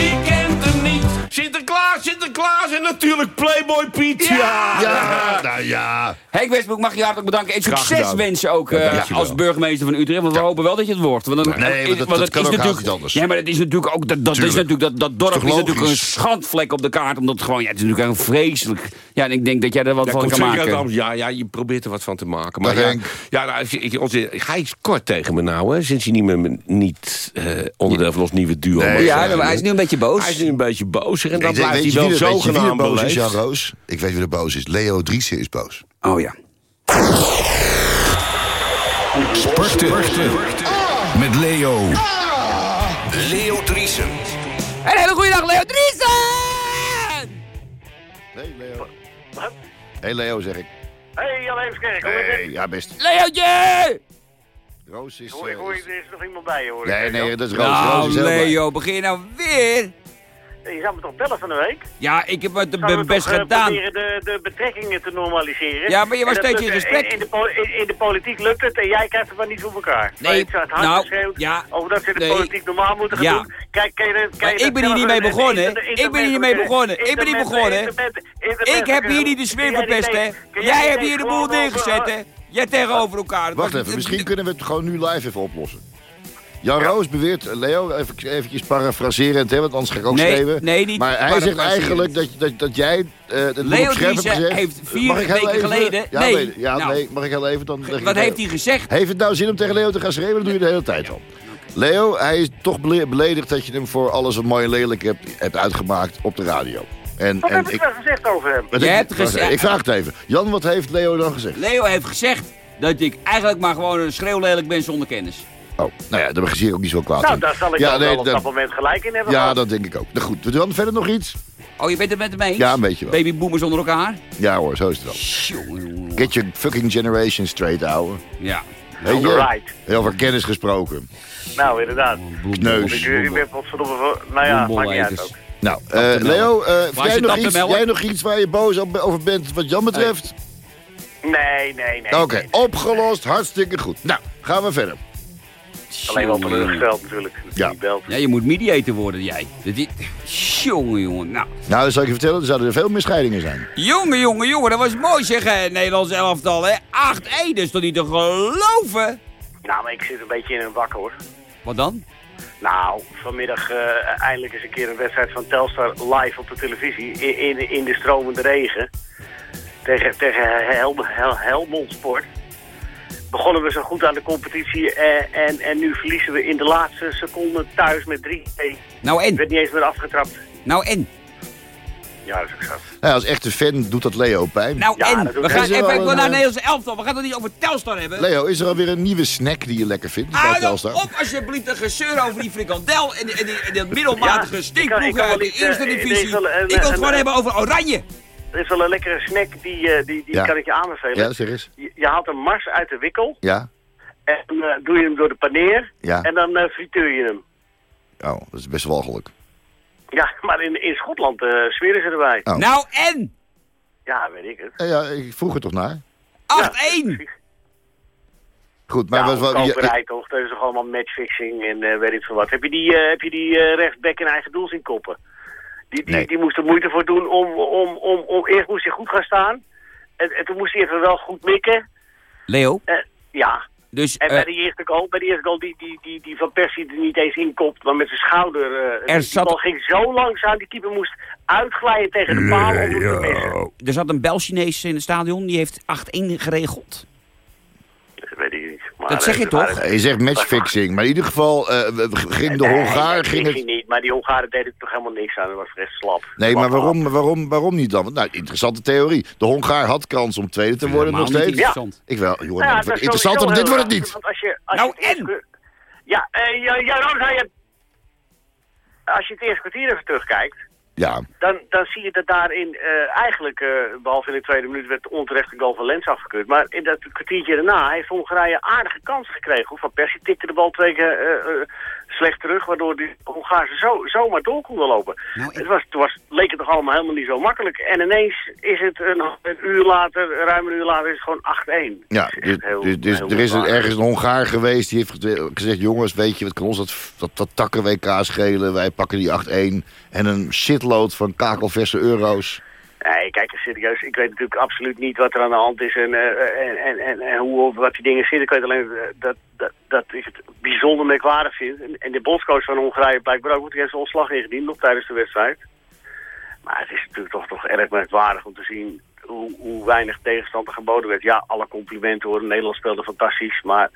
E: Sinterklaas, Sinterklaas en natuurlijk Playboy Piet. Ja!
D: Ja, nou ja.
C: Henk Westbroek, mag je hartelijk bedanken. En
E: Graag
C: succes
E: gedaan.
C: wensen ook
E: Ja,
C: eh, als burgemeester van Utrecht. Want we hopen wel dat je het wordt. Want dan,
D: Nee, maar dat- dat
C: is natuurlijk-
D: anders.
C: Ja, maar het is natuurlijk ook, dat, dat, is
D: Tuurlijk.
C: natuurlijk, dat, dat dorp
D: Is
C: natuurlijk een schandvlek op de kaart. Omdat het gewoon, ja, het is natuurlijk een vreselijk. Ja, en ik denk dat jij er wat van kan maken.
E: Ja, ja, je probeert er wat van te maken. Maar
D: Dag,
E: ja, ja nou, ik- onze, hij is kort tegen me nou, hè, sinds hij niet meer me- niet eh, onderdeel van ons nieuwe duo
D: Nee,
C: Ja, maar hij is nu een beetje boos.
E: Hij is nu een beetje boos en dan
D: Ik denk,
E: blijft hij wel
D: er- er
E: zogenaamd
D: boos is, Jan. Roos? Ik weet wie er boos is. Leo Driessen is boos.
C: Oh ja.
F: Sporten. Met Leo. Leo Driesen.
C: Een hele goede dag, Leo Driesen!
D: Hey Leo. Hey Leo, zeg ik.
G: Hey Jan Heemskerk, hoe is het?
D: Hey, ja best.
C: Leootje!
D: Roos is...
G: Ik hoor, ik
D: eh,
G: hoor, er is nog iemand bij hoor. ik.
D: Nee, nee, dat is Roos. Roos
C: Nou,
D: is blij.
C: Leo, begin je nou weer?
G: Je zou me toch bellen van de week?
C: Ja, ik heb het
G: Zouden
C: best
G: toch, eh,
C: gedaan.
G: proberen de, de betrekkingen te normaliseren?
C: Ja, maar je was steeds in
G: lukt-
C: gesprek.
G: In, in de in, in de politiek lukt het en jij krijgt het maar niet voor elkaar.
C: Nee,
G: het hard
C: nou,
G: geschreeuwd
C: ja,
G: over dat ze de
C: nee.
G: politiek normaal moeten gaan
C: Ja.
G: doen. Kijk, kan je, kan je
C: Maar
G: dat
C: ik ben hier niet mee begonnen. Ik ben hier niet mee begonnen. Ik ben niet begonnen. Ik heb hier niet de sfeer verpest, hè.
G: jij
C: hebt hier de boel neergezet, hè. Jij tegenover elkaar.
D: Wacht even, misschien kunnen we het gewoon nu live even oplossen. Jan Roos beweert, Leo, even eventjes parafraserend, hè, want anders ga ik ook
C: Nee,
D: schreeuwen.
C: nee, niet
D: Maar hij zegt eigenlijk dat, dat, dat jij eh het
C: Leo
D: op scherp hebt gezegd.
C: heeft vier
D: Mag ik heel
C: weken
D: even-
C: geleden-
D: Ja,
C: nee.
D: nee, ja,
C: Nou.
D: nee, mag ik heel even dan...
C: Wat heeft
D: even-
C: hij gezegd?
D: Heeft het nou zin om tegen Leo te gaan schreeuwen? Dan doe je de hele tijd al. Leo, hij is toch bele- beledigd dat je hem voor alles wat mooi en lelijk hebt, hebt uitgemaakt op de radio. En,
G: Wat
D: en
G: heb ik wel gezegd over hem?
D: ik-
C: hebt
D: wacht,
C: gezegd-
D: Ik vraag het even. Jan, wat heeft Leo dan gezegd?
C: Leo heeft gezegd dat ik eigenlijk maar gewoon een schreeuwlelijk ben zonder kennis.
D: Oh, nou ja, daar zie ik ook niet zo kwaad
G: Nou,
D: in.
G: daar zal ik
D: Ja,
G: dan
D: nee,
G: wel op
D: dat-
G: dat moment gelijk in hebben
D: Ja,
G: gehad.
D: dat denk ik ook. Nou goed, we doen verder nog iets?
C: Oh, je bent het met hem eens?
D: Ja, een beetje wel.
C: Babyboomers onder elkaar?
D: Ja hoor, zo is het
C: jongen.
D: Get your fucking generation straight, ouwe.
C: Ja.
D: Weet je?
G: Alright.
D: Heel over kennis gesproken.
G: Nou, inderdaad.
D: Kneus.
G: Ik, ben potverdomme. Nou ja, maakt niet uit ook.
D: Nou, eh, Leo, eh, jij nog, iets, jij nog iets waar je boos op- over bent wat Jan betreft?
G: Nee, nee, nee.
D: Oké,
G: nee.
D: opgelost. Hartstikke goed. Nou, gaan we verder.
G: Alleen wel teleurgesteld natuurlijk. Dat
D: Ja.
G: ja. Die belt.
C: Ja, je moet mediator worden, jij. Dat is... Jongen, jongen. Nou,
D: Nou, dan zal ik je vertellen, er zouden er veel meer scheidingen zijn.
C: jongen, jongen, jongen. Dat was mooi zeg, hè, Nederlands elftal, hè. 8-1, dat is toch niet te geloven?
G: Nou, maar ik zit een beetje in een wak hoor.
C: Wat dan?
G: Nou, vanmiddag eh, eindelijk eens een keer een wedstrijd van Telstar live op de televisie. In, in, in de stromende regen. Tegen, tegen Hel, Hel, Helmond Sport. Begonnen we zo goed aan de competitie eh, en, en nu verliezen we in de laatste seconde thuis met 3-2.
C: Nou
G: Ik
C: en?
G: werd niet eens meer afgetrapt.
C: Nou en?
G: Ja, dat is ook.
D: Nou, als echte fan doet dat Leo pijn.
C: Nou
G: Ja,
C: en? We
G: ik.
C: gaan even naar
D: een, eh,
C: Nederlandse elftal. We gaan het niet over Telstar hebben.
D: Leo, is er alweer een nieuwe snack die je lekker vindt bij
C: nou
D: Telstar?
C: op alsjeblieft een gezeur over die frikandel en, die- en, dat middelmatige
G: Ja, ik
C: stinkploeg
G: ik
C: uit de eerste
G: eh,
C: divisie.
G: een-
C: ik wil het gewoon hebben over Oranje.
G: Er is wel een lekkere snack, die, eh, die, die
D: Ja.
G: kan ik je aanbevelen.
D: Ja, zeg eens.
G: Je, je haalt een mars uit de wikkel
D: Ja?
G: en eh, doe je hem door de paneer
D: Ja.
G: en dan eh, frituur je hem.
D: Oh, dat is best walgelijk.
G: Ja, maar in, in Schotland eh zweren ze erbij.
D: Oh.
C: Nou en?
G: Ja, weet ik het.
D: Ja, ja, ik vroeg er toch naar.
C: 8-1.
D: Goed, maar
G: ja,
D: wat... wat
G: koperij toch? Dat is toch allemaal matchfixing en eh, weet ik veel wat. Heb je die, eh, heb je die eh, rechtsback in eigen doel zien koppen? Die, die,
D: Nee.
G: die moest er moeite voor doen om, om, om, om... Eerst moest hij goed gaan staan. En, en toen moest hij even wel goed mikken.
C: Leo,
G: Eh, ja.
C: dus
G: En
C: eh,
G: bij die eerste goal, bij die eerste goal die, die, die, die Van Persie er niet eens inkopt, maar met zijn schouder. eh,
C: Er
G: die
C: zat-
G: bal ging zo langzaam, die keeper moest uitglijden tegen de paal om te missen.
C: er zat een Bel-Chinees in het stadion. Die heeft 8-1 geregeld.
G: Dat weet ik niet. Maar
C: Dat zeg
G: eh,
C: je toch?
D: Je zegt matchfixing, maar in ieder geval eh, we- ging de
G: Nee,
D: Hongaar... ging het...
G: maar die Hongaren deden toch helemaal niks aan. Dat was echt slap.
D: Nee,
G: Slap
D: maar waarom, waarom, waarom niet dan? Want, Nou, interessante theorie. De Hongaar had kans om tweede te worden nog steeds.
C: interessant.
D: Ik wel, joh,
G: Nou ja,
D: want dit wordt het niet.
G: Want als je, als
C: Nou,
G: je het eerste- Ja, eh, ja, ja, zei het. Als je het eerste kwartier even terugkijkt,
D: Ja,
G: dan, dan zie je dat daarin eh, eigenlijk, eh, behalve in de tweede minuut, werd onterecht de goal van Lens afgekeurd. Maar in dat kwartiertje daarna heeft Hongarije aardige kansen gekregen. Van Persie tikte de bal twee keer eh, eh, slecht terug, waardoor die Hongaarse zo, zomaar door konden lopen.
C: Nou, ik-
G: het was, het was, leek het toch allemaal helemaal niet zo makkelijk. En ineens is het een, een uur later, ruim een uur later, is het gewoon 8-1.
D: ja dus,
G: heel-
D: dus, dus er is een- ergens een Hongaar geweest die heeft ge- gezegd... jongens, weet je, wat kan ons dat, dat, dat takken WK schelen? Wij pakken die 8-1 en een shitload van kakelverse euro's.
G: Nee, kijk eens serieus. Ik weet natuurlijk absoluut niet wat er aan de hand is en, eh, en, en, en, en hoe of wat die dingen zitten. Ik weet alleen dat, dat, dat ik het bijzonder merkwaardig vind. En, en de bondscoach van Hongarije blijkbaar ook, want die heeft zijn ontslag ingediend nog tijdens de wedstrijd. Maar het is natuurlijk toch, toch erg merkwaardig om te zien hoe, hoe weinig tegenstander geboden werd. Ja, alle complimenten hoor. Nederland speelde fantastisch, maar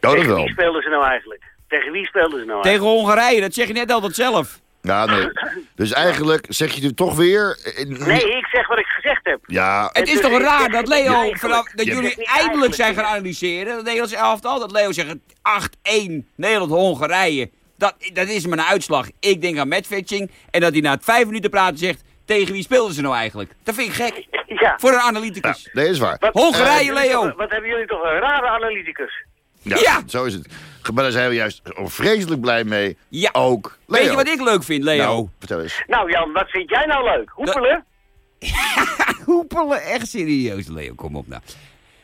D: dat
G: tegen
D: wel.
G: wie speelden ze nou eigenlijk? Tegen wie speelden ze nou eigenlijk?
C: Tegen Hongarije, dat zeg je net altijd zelf.
D: Ja, nee. [laughs] Dus eigenlijk zeg je nu toch weer... eh,
G: Nee, ik zeg wat ik gezegd heb.
D: Ja,
C: Het is
G: dus
C: toch raar dat Leo, vanaf, dat
D: Ja,
C: jullie eindelijk
G: eigenlijk.
C: zijn gaan analyseren, het Nederlandse elftal, dat Leo zegt 8-1 Nederland-Hongarije. Dat, dat is maar een uitslag. Ik denk aan matchfitching. En dat hij na het vijf minuten praten zegt, tegen wie speelden ze nou eigenlijk? Dat vind ik gek.
G: Ja.
C: Voor een analyticus.
D: nee, is waar.
G: Wat-
C: Hongarije,
G: eh,
C: Leo.
G: Wat hebben jullie toch een rare analyticus?
D: Ja,
C: Ja.
D: zo is het. Maar daar zijn we juist vreselijk blij mee.
C: Ja.
D: Ook.
C: Weet je wat ik leuk vind, Leo?
D: Nou, vertel eens.
G: Nou Jan, wat vind jij nou leuk? Hoepelen? [laughs]
C: Hoepelen, echt serieus, Leo, kom op nou.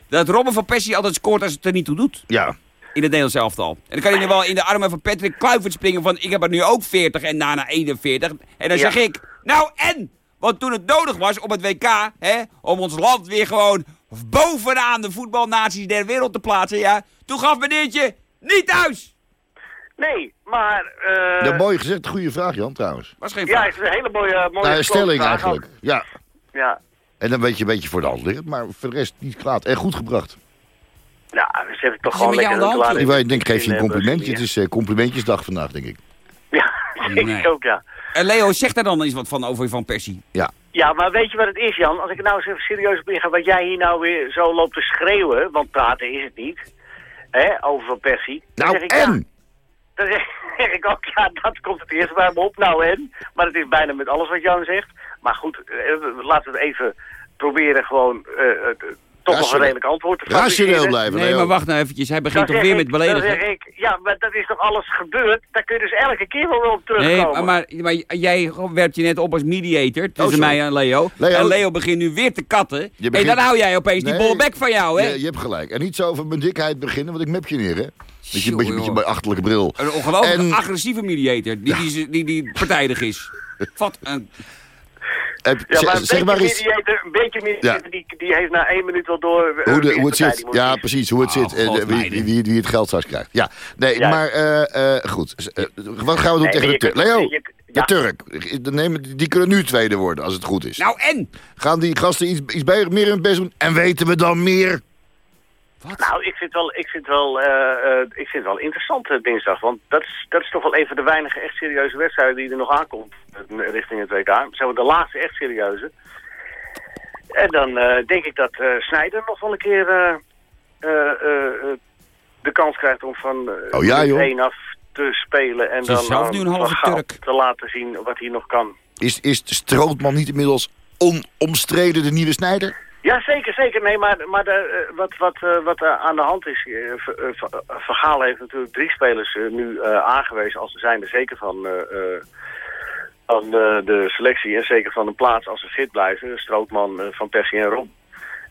C: Dat Robben van Persie altijd scoort als het er niet toe doet.
D: Ja.
C: In het Nederlands elftal. En dan kan hij nog wel in de armen van Patrick Kluivert springen van... ik heb er nu ook 40 en daarna 41. En dan
G: Ja.
C: zeg ik... Nou en? Want toen het nodig was op het WK... Hè, om ons land weer gewoon bovenaan de voetbalnaties der wereld te plaatsen... Ja, toen gaf meneertje niet thuis.
G: Nee, maar... eh
D: ja, mooi gezegd. Goede vraag, Jan, trouwens.
C: Was geen
G: ja, het is een hele mooie, mooie
D: Nou, stelling
G: vraag
D: eigenlijk.
G: ook.
D: Ja.
G: Ja.
D: En dan weet je een beetje voor de hand liggend. Maar voor de rest niet kwaad. En goed gebracht.
G: Nou, dus heb ik toch gewoon lekker
C: aan de hand,
G: klaar
D: Ik, wou- ik denk, geef je een
G: eh,
D: complimentje. Het is eh, complimentjesdag vandaag, denk ik.
G: Ja, [laughs] ik
C: Nee.
G: ook, ja.
C: En Leo, zeg daar dan eens wat van over Van Persie.
D: Ja.
G: Ja, maar weet je wat het is, Jan? Als ik nou eens even serieus op inga, wat jij hier nou weer zo loopt te schreeuwen, want praten is het niet, hè, over Van Persie.
D: Nou,
G: zeg ik, ja,
D: en?
G: Dan zeg zeg [laughs] ik ook, ja, dat komt het eerst bij me op. Nou en? Maar het is bijna met alles wat Jan zegt. Maar goed, eh, laten we het even proberen gewoon eh, eh, toch nog een redelijk antwoord te
D: Rationeel blijven,
C: Nee, maar wacht nou eventjes. Hij begint
G: Dan
C: toch weer
G: ik-
C: met beledigen.
G: Dan zeg ik, ja, maar dat is toch alles gebeurd? Daar kun je dus elke keer wel weer op terugkomen.
C: Nee, maar, maar jij werpt je net op als mediator tussen
D: Oh,
C: mij en Leo.
D: Leo-
C: En Leo begint nu weer te katten. En
D: begint-
C: dan hou jij opeens die
D: Nee.
C: bolle bek van jou, hè?
D: Je, je hebt gelijk. En niet zo over mijn dikheid beginnen, want ik map je neer, hè? Met je, met je, met je
C: jongen.
D: achterlijke bril.
C: Een ongelooflijk
D: En-
C: agressieve mediator. Die, die, die, die partijdig is. [laughs] Wat een...
D: Heb-
G: Ja, maar een
D: zeg maar
G: beetje
D: eens
G: mediator, een beetje mediator, die, die heeft na één minuut wel door... eh,
D: hoe, de,
G: wie
D: hoe het zit.
G: die
D: Ja,
G: kiezen.
D: precies, hoe het
C: Oh,
D: zit.
C: God,
D: eh, wie, wie, wie het geld straks krijgt. Ja, nee,
G: Ja.
D: maar eh, eh, goed. Wat gaan we doen
G: Nee,
D: tegen de Turk? Leo,
G: je-
D: de. Turk. Die kunnen nu tweede worden, als het goed is.
C: Nou en?
D: Gaan die gasten iets, iets bij, meer hun best doen? En weten we dan meer?
G: Nou, ik vind wel, ik vind wel, eh, ik vind het wel interessant eh, dinsdag. Want dat is, dat is toch wel een van de weinige echt serieuze wedstrijden die er nog aankomt richting het WK. Zijn we de laatste echt serieuze. En dan denk ik dat Snijder nog wel een keer de kans krijgt om van
D: Oh ja, joh.
G: 1 af te spelen. En
C: Ze
G: dan
C: zelf nu een halve
G: te laten zien wat hij nog kan.
D: Is, is Strootman niet inmiddels onomstreden de nieuwe Snijder?
G: Ja, zeker, zeker. Nee, maar, maar eh, wat, wat, eh, wat eh, aan de hand is... Ver- Ver- Vergaal heeft natuurlijk drie spelers nu aangewezen... als ze zijn er zeker van, van de selectie... en zeker van een plaats als ze fit blijven. Strootman, Van Persie en Rob.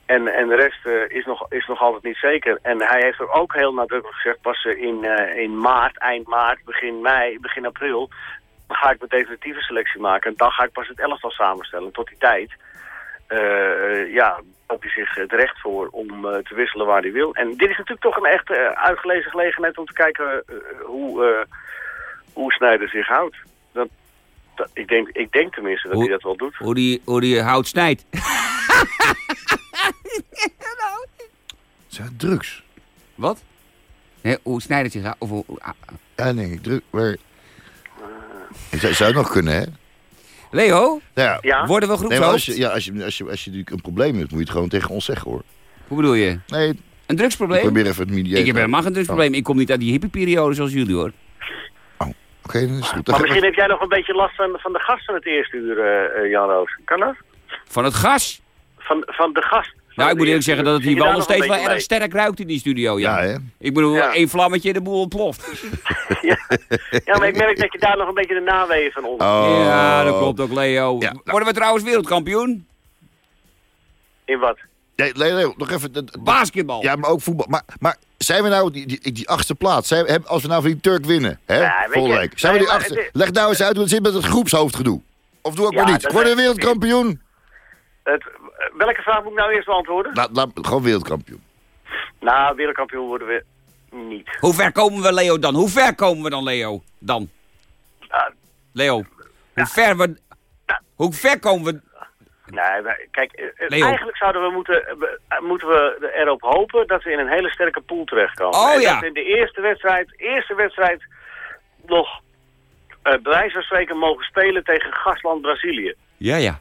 G: En, en de rest is, nog, is nog altijd niet zeker. En hij heeft er ook heel nadrukkelijk gezegd... pas in, in maart, eind maart, begin mei, begin april... ga ik mijn definitieve selectie maken. En dan ga ik pas het elftal samenstellen. Tot die tijd eh, ja, op hij zich het recht voor om eh, te wisselen waar hij wil. En dit is natuurlijk toch een echt eh, uitgelezen gelegenheid om te kijken hoe, eh hoe Snijder zich houdt. Dat, dat, ik, denk, ik denk tenminste dat
C: Hoe-
G: hij dat wel doet.
C: Hoe die, hoe die hout snijdt. [laughs]
D: Zijn drugs?
C: Wat? Hè, hoe snijdt het zich uit? Of, hoe- ah.
D: Ja, nee, druk. Maar... Je zou, zou het nog kunnen, hè?
C: Leo,
D: Nou ja,
G: Ja?
C: worden we
D: Nee, maar als
C: groepshoofd?
D: je, ja, als, je, als, je, als je natuurlijk een probleem hebt, moet je het gewoon tegen ons zeggen, hoor.
C: Hoe bedoel je?
D: Nee,
C: Een
D: ik
C: drugsprobleem?
D: probeer even het.
C: Ik heb helemaal geen drugsprobleem. Ik kom niet uit die hippieperiode zoals jullie hoor.
D: Oké, dan is goed. Dan
G: Maar misschien heb jij nog een beetje last van, van de van het eerste uur, eh, eh, Jan Roos. Kan dat?
C: Van het gas?
G: Van, van de gast.
C: Nou, ik moet eerlijk zeggen dat het hier wel nog steeds wel erg sterk ruikt in die studio, ja.
D: Ja, hè?
C: Ik bedoel,
G: Ja.
C: één vlammetje, de boel ontploft. [laughs]
G: Ja. ja, maar ik merk dat je daar nog een beetje de naweeën van onder.
D: Oh.
C: Ja, dat klopt ook, Leo.
D: Ja, nou.
C: Worden we trouwens wereldkampioen?
G: In wat?
D: Nee, nee, nog even.
C: Basketbal.
D: Ja, maar ook voetbal. Maar, maar zijn we nou die, die, die achtste plaats? Zijn we, als we nou van die Turk winnen, hè? Volgende week. Zijn we die achtste? Leg nou eens uit hoe het zit met het groepshoofdgedoe. Of doe ook
G: Ja,
D: maar niet. Worden we wereldkampioen?
G: Het, welke vraag moet ik nou eerst beantwoorden?
D: Gewoon wereldkampioen.
G: Nou, wereldkampioen worden we niet.
C: Hoe ver komen we, Leo, dan? Hoe ver komen we dan, Leo? Dan? Leo, hoe ver we... Hoe ver komen we...
G: Nee, kijk, eh, eh,
C: Leo.
G: eigenlijk zouden we moeten, eh, we- eh, moeten we erop hopen dat we in een hele sterke pool terechtkomen.
C: Oh,
G: En
C: ja.
G: Dat in de eerste wedstrijd, eerste wedstrijd nog eh bij wijze van spreken mogen spelen tegen gastland Brazilië.
C: Ja, ja.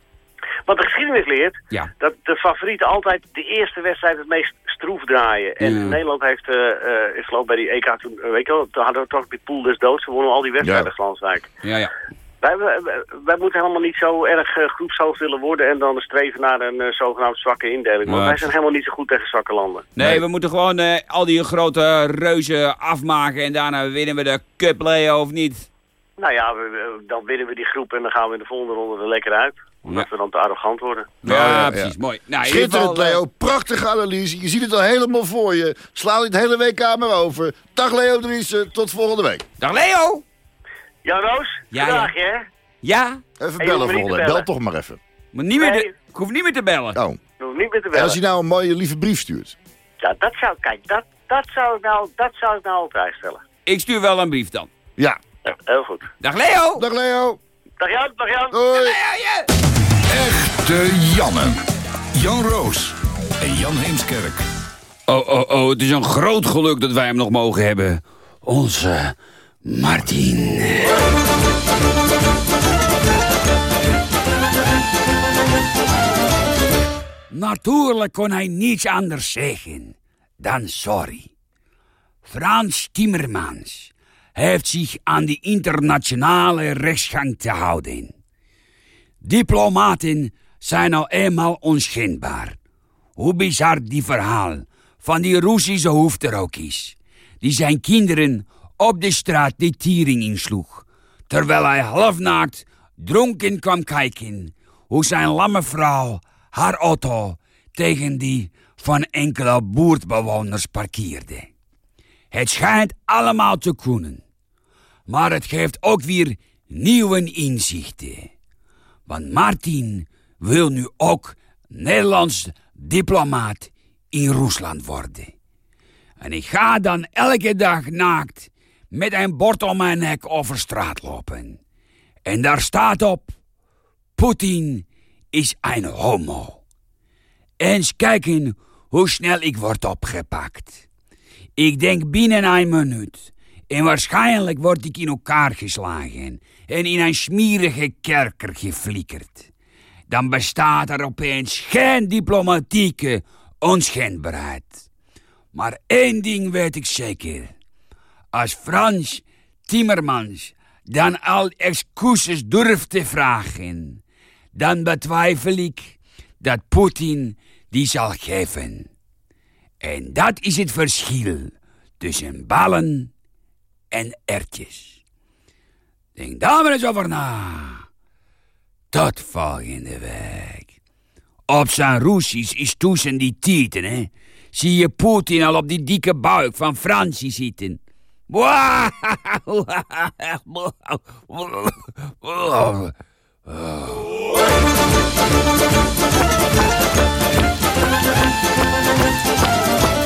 G: Want de geschiedenis leert
C: Ja.
G: dat de favorieten altijd de eerste wedstrijd het meest stroef draaien. En
C: Ja.
G: Nederland heeft, eh eh, ik geloof bij die EK toen, eh, weet je wel, toen hadden we toch die pool des doods. Ze wonnen al die wedstrijden,
D: Ja.
G: Glanswijk.
C: Ja, ja.
G: Wij, wij, wij moeten helemaal niet zo erg eh, groepshoofd willen worden en dan streven naar een zogenaamd zwakke indeling. Want wij zijn helemaal niet zo goed tegen zwakke landen.
C: Nee,
D: Nee.
C: we moeten gewoon eh, al die grote reuzen afmaken en daarna winnen we de Cup, Leo, of niet?
G: Nou ja, we- dan winnen we die groep en dan gaan we in de volgende ronde er lekker uit. Omdat
C: Ja.
G: we dan te arrogant worden.
C: Ja,
D: Ja, ja, ja.
C: precies. Mooi. Nou,
D: Schitterend,
C: geval, eh,
D: Leo. Prachtige analyse. Je ziet het al helemaal voor je. Sla dit hele WK maar over. Dag Leo Driessen. Tot volgende week.
C: Dag, Leo!
G: Jan Roos,
C: Ja,
G: vandaag hè?
C: Ja?
D: Even
G: je
D: bellen week. Bel
G: bellen.
D: toch maar even.
C: Maar niet meer
G: Nee.
C: de- ik hoef niet meer te bellen.
D: Oh.
G: Je hoeft niet meer te
D: En als
G: bellen.
D: hij nou een mooie lieve brief stuurt.
G: Ja, dat zou, kijk, dat, dat zou ik nou, dat zou ik nou op prijs stellen.
C: Ik stuur wel een brief dan.
D: Ja.
G: Ja, heel goed.
C: Dag, Leo!
D: Dag Leo.
G: Dag Jan, dag Jan.
D: Hoi.
C: Ja, ja.
F: Echte Janne. Jan Roos en Jan Heemskerk.
C: Oh, oh, oh, het is een groot geluk dat wij hem nog mogen hebben. Onze Martin. Natuurlijk kon hij niets anders zeggen dan sorry. Frans Timmermans heeft zich aan de internationale rechtsgang te houden. Diplomaten zijn al eenmaal onschendbaar. Hoe bizar die verhaal van die Russische is. Die zijn kinderen op de straat de tiering insloeg. Terwijl hij halfnaakt dronken kwam kijken hoe zijn lamme vrouw haar auto tegen die van enkele buurtbewoners parkeerde. Het schijnt allemaal te kunnen. Maar het geeft ook weer nieuwe inzichten. Want Martin wil nu ook Nederlands diplomaat in Rusland worden. En ik ga dan elke dag naakt met een bord om mijn nek over straat lopen. En daar staat op: Poetin is een homo. Eens kijken hoe snel ik word opgepakt. Ik denk binnen een minuut. En waarschijnlijk word ik in elkaar geslagen en in een smerige kerker geflikkerd. Dan bestaat er opeens geen diplomatieke onschendbaarheid. Maar één ding weet ik zeker. Als Frans Timmermans dan al excuses durft te vragen, dan betwijfel ik dat Poetin die zal geven. En dat is het verschil tussen ballen en ertjes. Denk daar maar eens over na. Tot volgende week. Op zijn Russisch is tussen die tieten, hè. Zie je Poetin al op die dikke buik van Fransie zitten. [laughs]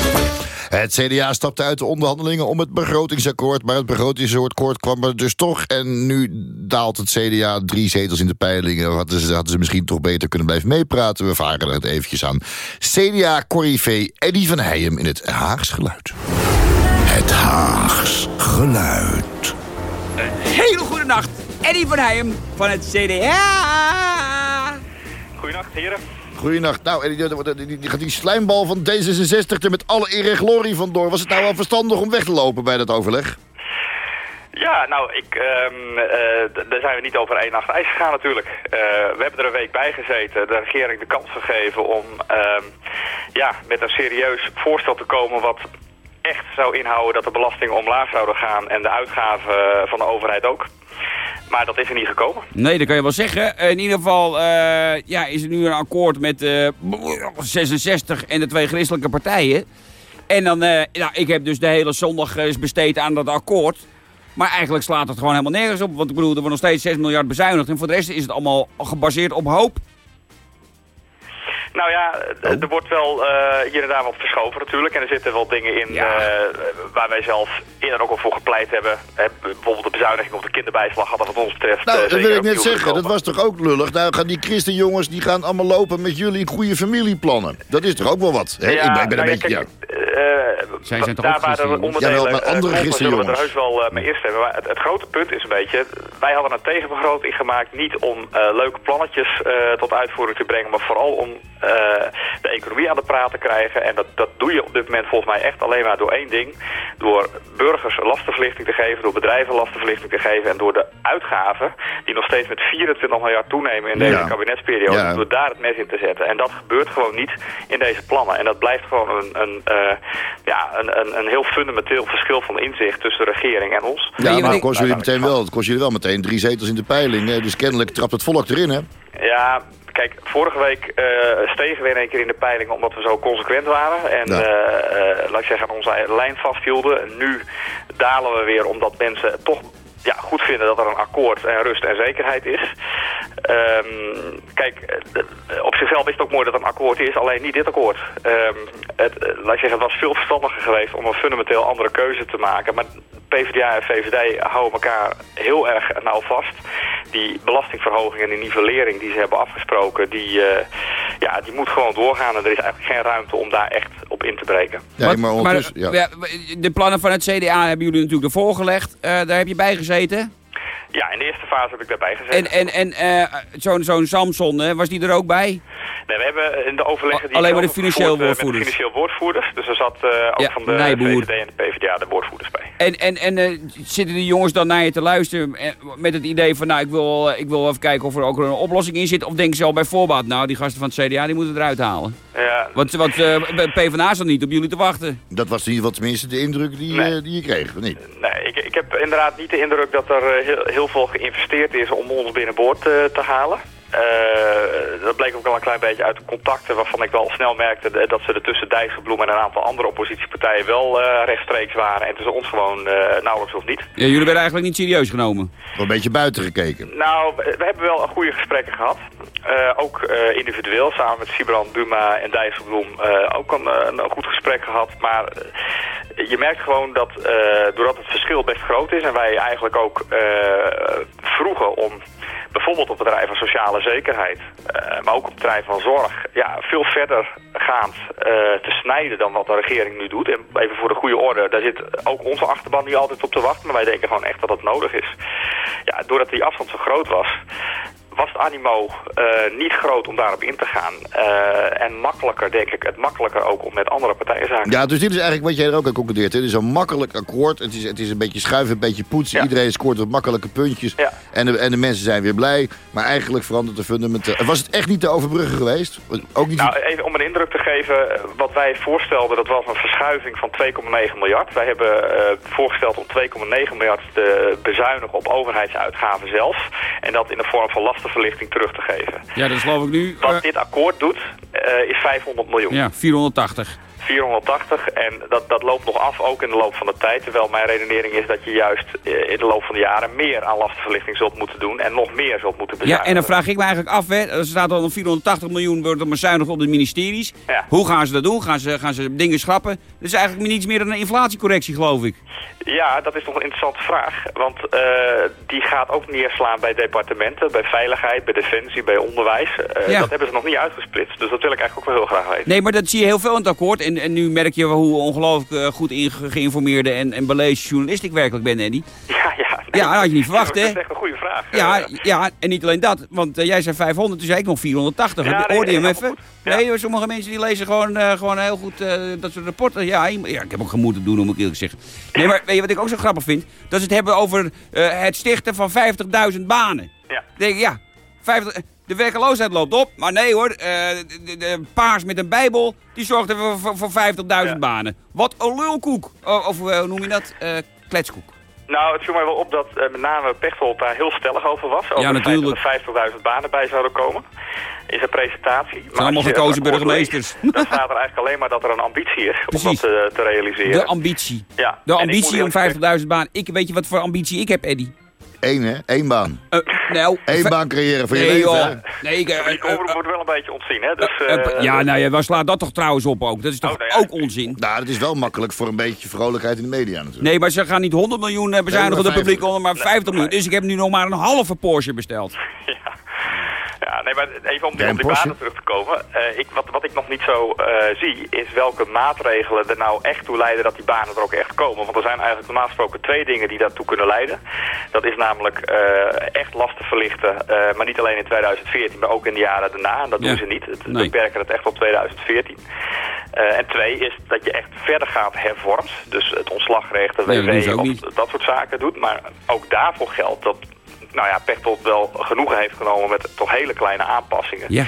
D: Het CDA stapte uit de onderhandelingen om het begrotingsakkoord... maar het begrotingsakkoord kwam er dus toch... en nu daalt het CDA drie zetels in de peilingen. Hadden ze, hadden ze misschien toch beter kunnen blijven meepraten. We varen er het eventjes aan. CDA-corrivé Eddie van Heijem in het Haags Geluid.
F: Het geluid.
C: Hele goede nacht. Eddie van Heijem van het CDA.
H: Goedenacht, heren.
D: Goedenacht. Nou, die, gaat die slijmbal van D66 er met alle eer glorie vandoor. Was het nou wel verstandig om weg te lopen bij dat overleg?
H: Ja, nou, ik, ehm, eh, daar zijn we niet over één nacht ijs gegaan natuurlijk. Eh, we hebben er een week bij gezeten, de regering de kans gegeven om ehm, ja, met een serieus voorstel te komen wat echt zou inhouden dat de belastingen omlaag zouden gaan en de uitgaven van de overheid ook. Maar dat is er niet gekomen.
C: Nee, dat kan je wel zeggen. In ieder geval eh, ja, is er nu een akkoord met eh 66 en de twee christelijke partijen. En dan, eh, nou, ik heb dus de hele zondag besteed aan dat akkoord. Maar eigenlijk slaat het gewoon helemaal nergens op. Want ik bedoel, er wordt nog steeds 6 miljard bezuinigd. En voor de rest is het allemaal gebaseerd op hoop.
H: Nou ja, d- er wordt wel eh, hier en daar wat verschoven natuurlijk. En er zitten wel dingen in
C: Ja.
H: eh, waar wij zelf eerder ook al voor gepleit hebben. Hè, bijvoorbeeld de bezuiniging op de kinderbijslag had wat ons betreft.
D: Nou,
H: eh,
D: dat wil ik net zeggen. Dat was toch ook lullig? Nou gaan die christenjongens die gaan allemaal lopen met jullie goede familieplannen. Dat is toch ook wel wat? Hè? ik ben, ik ben een
H: nou ja,
D: beetje...
H: kijk,
D: ja.
C: Zij zijn toch
H: daar
C: ook
H: onderdelen
D: Jawel, maar
H: eh,
D: andere
H: kloppen, zullen we het er heus wel eh, mee eerst hebben. Maar het, het grote punt is een beetje, wij hadden een tegenbegroting gemaakt niet om eh, leuke plannetjes eh, tot uitvoering te brengen, maar vooral om eh, de economie aan de praat te krijgen. En dat, dat doe je op dit moment volgens mij echt alleen maar door één ding. Door burgers lastenverlichting te geven, door bedrijven lastenverlichting te geven en door de uitgaven, die nog steeds met 24 miljard toenemen in deze
D: Ja.
H: kabinetsperiode,
D: Ja.
H: door daar het mes in te zetten. En dat gebeurt gewoon niet in deze plannen. En dat blijft gewoon een, een, eh, ja, een, een, een heel fundamenteel verschil van inzicht tussen de regering en ons.
D: Ja, maar het
C: ik-
D: kost jullie meteen wel. Het kost jullie wel meteen drie zetels in de peiling. Hè? Dus kennelijk trapt het volk erin, hè?
H: Ja, kijk, vorige week eh, stegen we in één keer in de peiling omdat we zo consequent waren. En
D: Ja.
H: eh, eh, laat ik zeggen, aan onze lijn vasthielden. En nu dalen we weer omdat mensen toch ja, goed vinden dat er een akkoord en rust en zekerheid is. Ehm, kijk, eh, op zichzelf is het ook mooi dat er een akkoord is, alleen niet dit akkoord. Ehm, het, eh, laat ik zeggen, het was veel verstandiger geweest om een fundamenteel andere keuze te maken. Maar PvdA en VVD houden elkaar heel erg nauw vast. Die belastingverhoging en die nivellering die ze hebben afgesproken, die, eh, ja, die moet gewoon doorgaan. En er is eigenlijk geen ruimte om daar echt op in te breken.
D: Nee, maar
C: maar,
D: ja.
C: ja, de plannen van het CDA hebben jullie natuurlijk ervoor gelegd. Eh, daar heb je bij gezeten.
H: Ja, in de eerste fase heb ik daarbij gezeten.
C: En, en, en eh, zo'n zo'n Samson, hè, was die er ook bij?
H: Nee, we hebben in de overleggen die
C: Alleen maar de financieel
H: eh, met de
C: woordvoerders.
H: financieel woordvoerders. Dus er zat eh, ook
C: Ja,
H: van de
C: Nijboer.
H: VVD en de PvdA de woordvoerders bij.
C: En, en, en eh, zitten die jongens dan naar je te luisteren met het idee van... nou, ik wil, ik wil even kijken of er ook een oplossing in zit? Of denken ze al bij voorbaat, nou, die gasten van het CDA die moeten eruit halen?
H: Ja,
C: Want, want eh, PvdA zat niet op jullie te wachten.
D: Dat was in ieder geval tenminste de indruk die,
H: Nee.
D: die je kreeg, of niet?
H: Nee, ik, ik heb inderdaad niet de indruk dat er eh, heel, heel veel geïnvesteerd is om ons binnenboord eh, te halen. Eh, dat bleek ook wel een klein beetje uit de contacten waarvan ik wel snel merkte dat ze er tussen Dijsselbloem en een aantal andere oppositiepartijen wel eh, rechtstreeks waren. En tussen ons gewoon eh, nauwelijks of niet.
C: Ja, jullie werden eigenlijk niet serieus genomen.
D: Wel een beetje buiten gekeken.
H: Nou, we hebben wel goede gesprekken gehad. Eh, ook eh, individueel, samen met Sibrand Buma en Dijsselbloem, eh, ook een, een, een goed gesprek gehad. Maar je merkt gewoon dat, eh, doordat het verschil best groot is... en wij eigenlijk ook eh, vroegen om bijvoorbeeld op terrein van sociale zekerheid... eh, maar ook op het terrein van zorg, ja, veel verder gaand eh, te snijden dan wat de regering nu doet. En even voor de goede orde, daar zit ook onze achterban niet altijd op te wachten... maar wij denken gewoon echt dat dat nodig is. Ja, doordat die afstand zo groot was was het animo eh, niet groot om daarop in te gaan. Eh, en makkelijker, denk ik, het makkelijker ook om met andere partijen zaken.
D: Ja, dus dit is eigenlijk wat jij er ook aan concludeert. hè. Het is een makkelijk akkoord. Het is, het is een beetje schuiven, een beetje poetsen.
H: Ja.
D: Iedereen scoort wat makkelijke puntjes.
H: Ja.
D: En, de, en de mensen zijn weer blij. Maar eigenlijk verandert de fundamenten. Was het echt niet te overbruggen geweest? Ook niet...
H: Nou, even om een indruk te geven, wat wij voorstelden, dat was een verschuiving van 2,9 miljard. Wij hebben eh, voorgesteld om 2,9 miljard te bezuinigen op overheidsuitgaven zelf. En dat in de vorm van lastenverlichting terug te geven.
C: Ja, dat geloof ik nu...
H: Wat
C: eh,
H: dit akkoord doet, eh, is 500 miljoen.
C: ja, 480.
H: 480 en dat, dat loopt nog af, ook in de loop van de tijd. Terwijl mijn redenering is dat je juist eh, in de loop van de jaren meer aan lastenverlichting zult moeten doen en nog meer zult moeten
C: Ja,
H: bezuinigen.
C: en dan vraag ik me eigenlijk af, hè, er staat al een 480 miljoen wordt er bezuinigd op de ministeries.
H: Ja.
C: Hoe gaan ze dat doen? Gaan ze, gaan ze dingen schrappen? Dat is eigenlijk niets meer dan een inflatiecorrectie, geloof ik.
H: Ja, dat is nog een interessante vraag. Want eh, die gaat ook neerslaan bij departementen, bij veiligheid, bij defensie, bij onderwijs. Eh,
C: Ja.
H: Dat hebben ze nog niet uitgesplitst. Dus dat wil ik eigenlijk ook wel heel graag weten.
C: Nee, maar dat zie je heel veel in het akkoord. En nu merk je hoe ongelooflijk eh, goed geïnformeerde en, en belezen journalist ik werkelijk ben, Andy.
H: Ja, ja. nee,
C: Ja, dat had je niet verwacht,
H: Dat
C: hè?
H: is echt een goede vraag.
C: Ja,
H: Eh,
C: ja, en niet alleen dat, want eh, jij zei 500, toen zei ik nog 480.
H: Ja, nee,
C: Hoorde je hem even?
H: goed. Ja.
C: Nee, hoor, sommige mensen die lezen gewoon, gewoon heel goed dat soort rapporten. Ja, ik- ja, ik heb ook gemoed doen, om ik eerlijk te zeggen. Nee, maar weet je wat ik ook zo grappig vind? Dat ze het hebben over het stichten van 50.000 banen.
H: Ja.
C: Denk ik, ja, 50, de werkeloosheid loopt op. Maar nee hoor, eh, de, de, de paars met een bijbel, die zorgt voor, voor, voor 50.000
H: Ja.
C: banen. Wat een lulkoek. Of eh, hoe noem je dat? Eh, kletskoek.
H: Nou, het viel mij wel op dat met name Pechtold daar heel stellig over was. Over
C: Ja, natuurlijk.
H: dat er 50.000 banen bij zouden komen. In zijn presentatie. Maar
C: allemaal gekozen burgemeesters.
H: leest, [laughs] Dan staat er eigenlijk alleen maar dat er een ambitie is om dat eh, te realiseren.
C: De ambitie.
H: ja.
C: De ambitie om
H: eerlijk zeggen-
C: 50.000 banen. Ik weet je wat voor ambitie ik heb, Eddie?
D: Eén, hè? Eén baan.
C: Eh, nou,
D: Eén baan creëren voor je
C: Nee,
D: leven,
C: joh.
D: hè?
C: Nee, ik,
H: Die
C: eh, eh,
H: wordt wel een beetje ontzien, hè? Dus,
C: ja, nou ja, waar slaat dat toch trouwens op ook? Dat is toch
H: Oh, nou
C: ook onzin?
D: Nou, dat is wel makkelijk voor een beetje vrolijkheid in de media natuurlijk.
C: Nee, maar ze gaan niet 100 miljoen bezuinigen
D: Nee,
C: op de publiek
D: 50.
C: onder, maar 50 miljoen. Dus ik heb nu nog maar een halve Porsche besteld. [laughs]
H: Ja. Ja, nee, maar even om die, banen terug te komen. Eh, ik, wat, wat ik nog niet zo eh, zie, is welke maatregelen er nou echt toe leiden dat die banen er ook echt komen. Want er zijn eigenlijk normaal gesproken twee dingen die daartoe kunnen leiden. Dat is namelijk eh, echt lasten verlichten, maar niet alleen in 2014, maar ook in de jaren daarna. En dat
C: Ja.
H: doen ze niet. Het,
C: Nee.
H: beperken het echt op 2014. Eh, en twee is dat je echt verdergaand hervormt. Dus het ontslagrecht, de
C: Nee, dat
H: WW of
C: niet.
H: dat soort zaken doet. Maar ook daarvoor geldt dat nou ja, Pechtold wel genoegen heeft genomen met toch hele kleine aanpassingen.
C: Ja.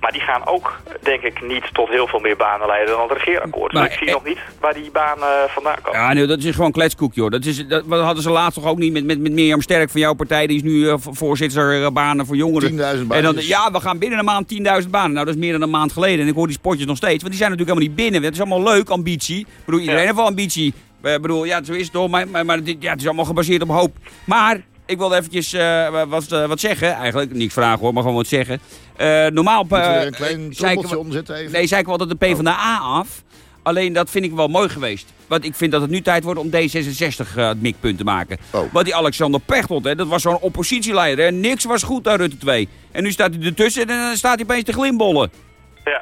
H: Maar die gaan ook, denk ik, niet tot heel veel meer banen leiden dan het regeerakkoord.
C: Maar,
H: dus ik zie
C: eh,
H: nog niet waar die banen vandaan komen.
C: Ja, nee, dat is gewoon kletskoek, joh. Dat, is, dat, hadden ze laatst toch ook niet met, met, met Mirjam Sterk van jouw partij. Die is nu eh, vo- voorzitter eh, banen voor jongeren.
D: 10.000
C: En dan,
D: banen.
C: ja, we gaan binnen een maand 10.000 banen. Nou, dat is meer dan een maand geleden. En ik hoor die spotjes nog steeds. Want die zijn natuurlijk helemaal niet binnen. Het is allemaal leuk, ambitie. Ik bedoel, iedereen
H: Ja.
C: heeft wel ambitie. Eh, Ik bedoel, ja, zo is het toch. Maar, maar, maar dit- ja, het is allemaal gebaseerd op hoop. Maar... Ik wil eventjes eh, wat, eh, wat zeggen, eigenlijk. Niet vragen hoor, maar gewoon wat zeggen. Eh, normaal...
D: Er een klein trommeltje omzetten even?
C: Nee, zei ik wel altijd de PvdA af. Alleen dat vind ik wel mooi geweest. Want ik vind dat het nu tijd wordt om D66 eh, het mikpunt te maken.
D: Oh.
C: Want die Alexander Pechtold, hè, dat was zo'n oppositieleider. En niks was goed aan Rutte 2. En nu staat hij ertussen en dan staat hij opeens te glimbollen.
H: Ja.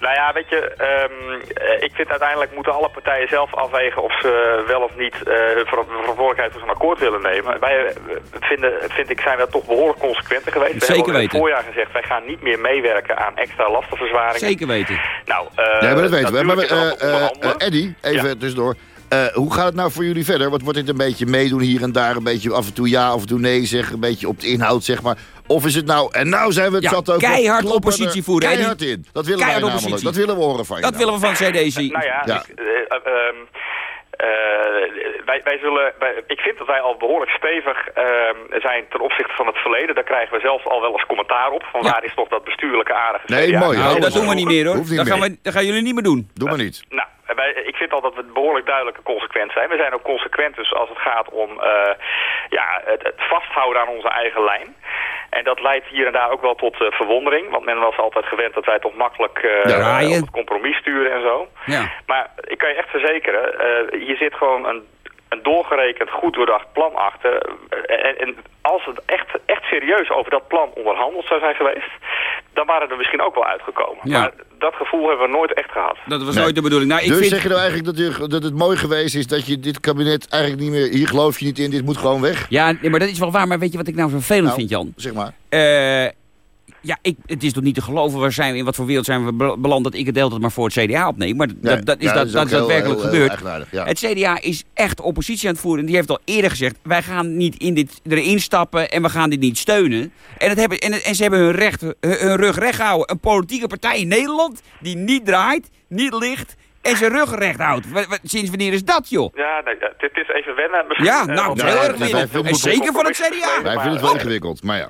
H: Nou ja, weet je, ehm, eh, ik vind uiteindelijk moeten alle partijen zelf afwegen of ze wel of niet eh, hun ver- verantwoordelijkheid voor zo'n akkoord willen nemen. Wij eh, vinden, vind ik, zijn we toch behoorlijk consequenter geweest. we
C: Zeker
H: hebben al in
C: weten.
H: het voorjaar gezegd, wij gaan niet meer meewerken aan extra lastenverzwaringen.
C: Zeker weten.
H: Nou, eh,
D: Ja, maar dat weten we. Maar,
H: er
D: eh, eh, eh, Eddie, even
H: Ja.
D: tussendoor. Eh, hoe gaat het nou voor jullie verder? Wat wordt dit een beetje meedoen hier en daar? Een beetje af en toe ja, af en toe nee zeggen. Een beetje op de inhoud, zeg maar. Of is het nou... En nou zijn we het
C: Ja,
D: zat ook.
C: keihard oppositie voeren, Eddie.
D: Keihard in. Dat willen wij namelijk.
C: oppositie.
D: Dat willen we horen van je.
C: Dat
D: nou.
C: willen we van het CD zien.
H: Nou ja,
D: Ja.
H: Ik, eh, eh, ehm, eh, wij, wij zullen, wij- ik vind dat wij al behoorlijk stevig ehm, zijn ten opzichte van het verleden. Daar krijgen we zelfs al wel eens commentaar op. Van
C: Ja.
H: waar is toch dat bestuurlijke aardige
D: Nee,
H: CDA?
D: mooi,
C: Nou, dat doen we niet meer hoor.
D: Hoeft niet
C: Dat gaan, we, dat gaan jullie niet meer doen.
D: Doe maar niet.
H: Nou, wij, ik vind al dat we behoorlijk duidelijk en consequent zijn. We zijn ook consequent dus als het gaat om eh, ja, het, het vasthouden aan onze eigen lijn. En dat leidt hier en daar ook wel tot eh, verwondering. Want men was altijd gewend dat wij toch makkelijk eh, op het compromis sturen en zo.
C: Ja.
H: Maar ik kan je echt verzekeren, eh hier zit gewoon een, een doorgerekend, goed doordacht plan achter. Eh, En, en als het echt, echt serieus over dat plan onderhandeld zou zijn geweest, dan waren er misschien ook wel uitgekomen.
C: Ja.
H: Maar dat gevoel hebben we nooit echt gehad.
C: Dat was
D: Nee.
C: nooit de bedoeling. Nou, ik
D: dus
C: vind...
D: zeg je nou eigenlijk dat, u, dat het mooi geweest is dat je dit kabinet eigenlijk niet meer... Hier geloof je niet in, dit moet gewoon weg?
C: Ja, nee, maar dat is wel waar. Maar weet je wat ik nou vervelend
D: Nou,
C: vind, Jan?
D: Zeg maar.
C: Eh, ja, ik, het is toch niet te geloven waar zijn we, in wat voor wereld zijn we be- beland dat ik het de hele tijd maar voor het CDA opneem. Maar
D: Nee,
C: dat, dat is,
D: ja,
C: dat,
D: is
C: dat is
D: heel-
C: daadwerkelijk
D: heel- heel
C: gebeurd.
D: ja.
C: Het CDA is echt oppositie aan het voeren. En die heeft al eerder gezegd, wij gaan niet in dit, erin stappen en we gaan dit niet steunen. En, dat hebben, en, en ze hebben hun, recht, hun, hun rug recht gehouden. Een politieke partij in Nederland die niet draait, niet ligt en zijn rug recht houdt. Sinds wanneer is dat, joh?
H: Ja, nee, dit is even wennen. Misschien,
C: Ja,
H: eh,
C: nou, het heel erg wennen. En
D: het
C: zeker van het CDA.
D: Wij vinden het wel ingewikkeld, maar ja.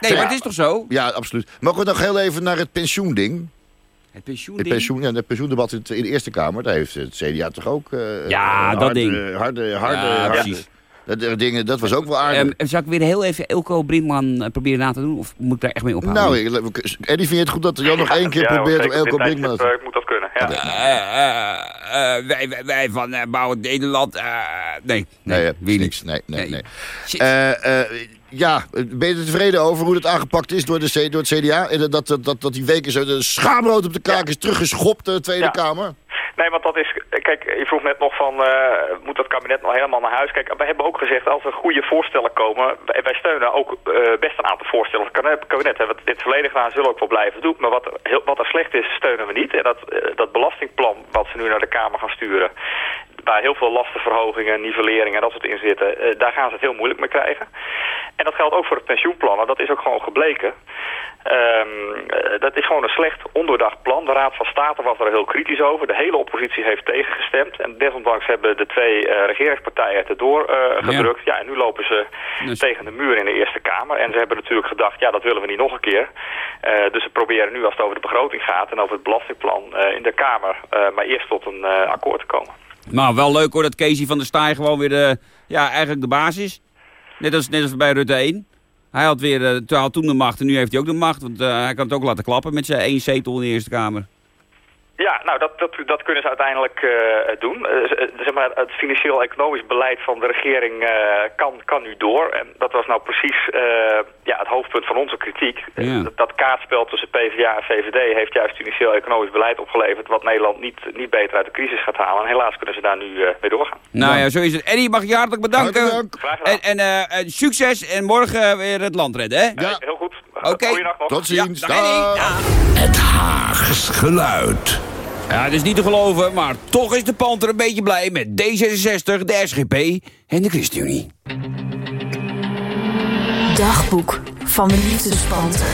C: Nee, maar het is toch zo?
D: Ja, absoluut. Mogen we nog heel even naar het pensioending?
C: Het pensioen.
D: Het, pensioen, ja, het pensioendebat in, in de Eerste Kamer, daar heeft het CDA toch ook... eh,
C: Ja, dat
D: harde,
C: ding.
D: Harde, harde,
C: Ja,
D: harde,
C: precies.
D: dat, dingen, dat was ook wel aardig.
C: Ehm, zal ik weer heel even Elko Brinkman eh, proberen na te doen? Of moet ik daar echt mee ophouden?
D: nou, ik- Eddie, vind je het goed dat Jan nog één keer
H: Ja,
D: probeert om. Elko Brinkman...
H: eh, moet dat kunnen, ja.
C: Wij, wij, wij van eh, Bouwen Nederland. eh, nee, nee,
D: Nee, niks. Nee, nee,
C: Nee.
D: Eh, eh, ja, ben je er tevreden over hoe het aangepakt is door, de C, door het CDA? En dat, dat, dat, dat die weken zo de schaamrood op de kaak is teruggeschopt, de Tweede
H: Ja.
D: Kamer?
H: Nee, want dat is... Kijk, je vroeg net nog van... eh, moet dat kabinet nog helemaal naar huis? Kijk, we hebben ook gezegd... als er goede voorstellen komen... wij, wij steunen ook eh, best een aantal voorstellen. Het kabinet, hebben we het verleden gedaan... zullen we ook wel blijven doen. Maar wat er, heel, wat er slecht is, steunen we niet. En dat, eh, dat belastingplan wat ze nu naar de Kamer gaan sturen... waar heel veel lastenverhogingen, nivelleringen en dat soort in zitten... eh, daar gaan ze het heel moeilijk mee krijgen. En dat geldt ook voor het pensioenplan. En dat is ook gewoon gebleken. Ehm, eh, dat is gewoon een slecht ondoordacht plan. De Raad van State was er heel kritisch over. De hele oppositie heeft tegengestemd. En desondanks hebben de twee eh, regeringspartijen het erdoor gedrukt. Ja. en nu lopen ze
C: Dus-
H: tegen de muur in de Eerste Kamer. En ze hebben natuurlijk gedacht, ja, dat willen we niet nog een keer. Dus ze proberen nu, als het over de begroting gaat en over het belastingplan in de Kamer... maar eerst tot een akkoord te komen.
C: Maar wel leuk hoor dat Casey van der Staaij gewoon weer de, ja, eigenlijk de baas is. Net als, net als bij Rutte 1. Hij had, weer, eh, toen de macht en nu heeft hij ook de macht. Want eh, hij kan het ook laten klappen met zijn één zetel in de Eerste Kamer.
H: Ja, nou dat, dat, dat kunnen ze uiteindelijk eh, doen. Eh, eh, zeg maar, het financieel-economisch beleid van de regering eh, kan, kan nu door. En dat was nou precies eh, ja, het hoofdpunt van onze kritiek.
C: Ja.
H: Dat, dat kaartspel tussen PvdA en VVD heeft juist financieel-economisch beleid opgeleverd... wat Nederland niet, niet beter uit de crisis gaat halen. En helaas kunnen ze daar nu eh, mee doorgaan.
C: Nou ja, zo is het. Eddie, mag ik je hartelijk bedanken.
D: Hartelijk dank.
C: En, en succes en morgen weer het land redden, hè?
D: Ja.
H: Heel goed.
C: Oké.
H: Goeienacht nog.
D: Tot ziens.
C: Ja, dag Eddie.
D: Dag.
C: Ja.
F: Het Haags geluid.
C: Ja, het is niet te geloven, maar toch is de panter een beetje blij met D66, de SGP en de ChristenUnie.
I: Dagboek van de liefdespanter.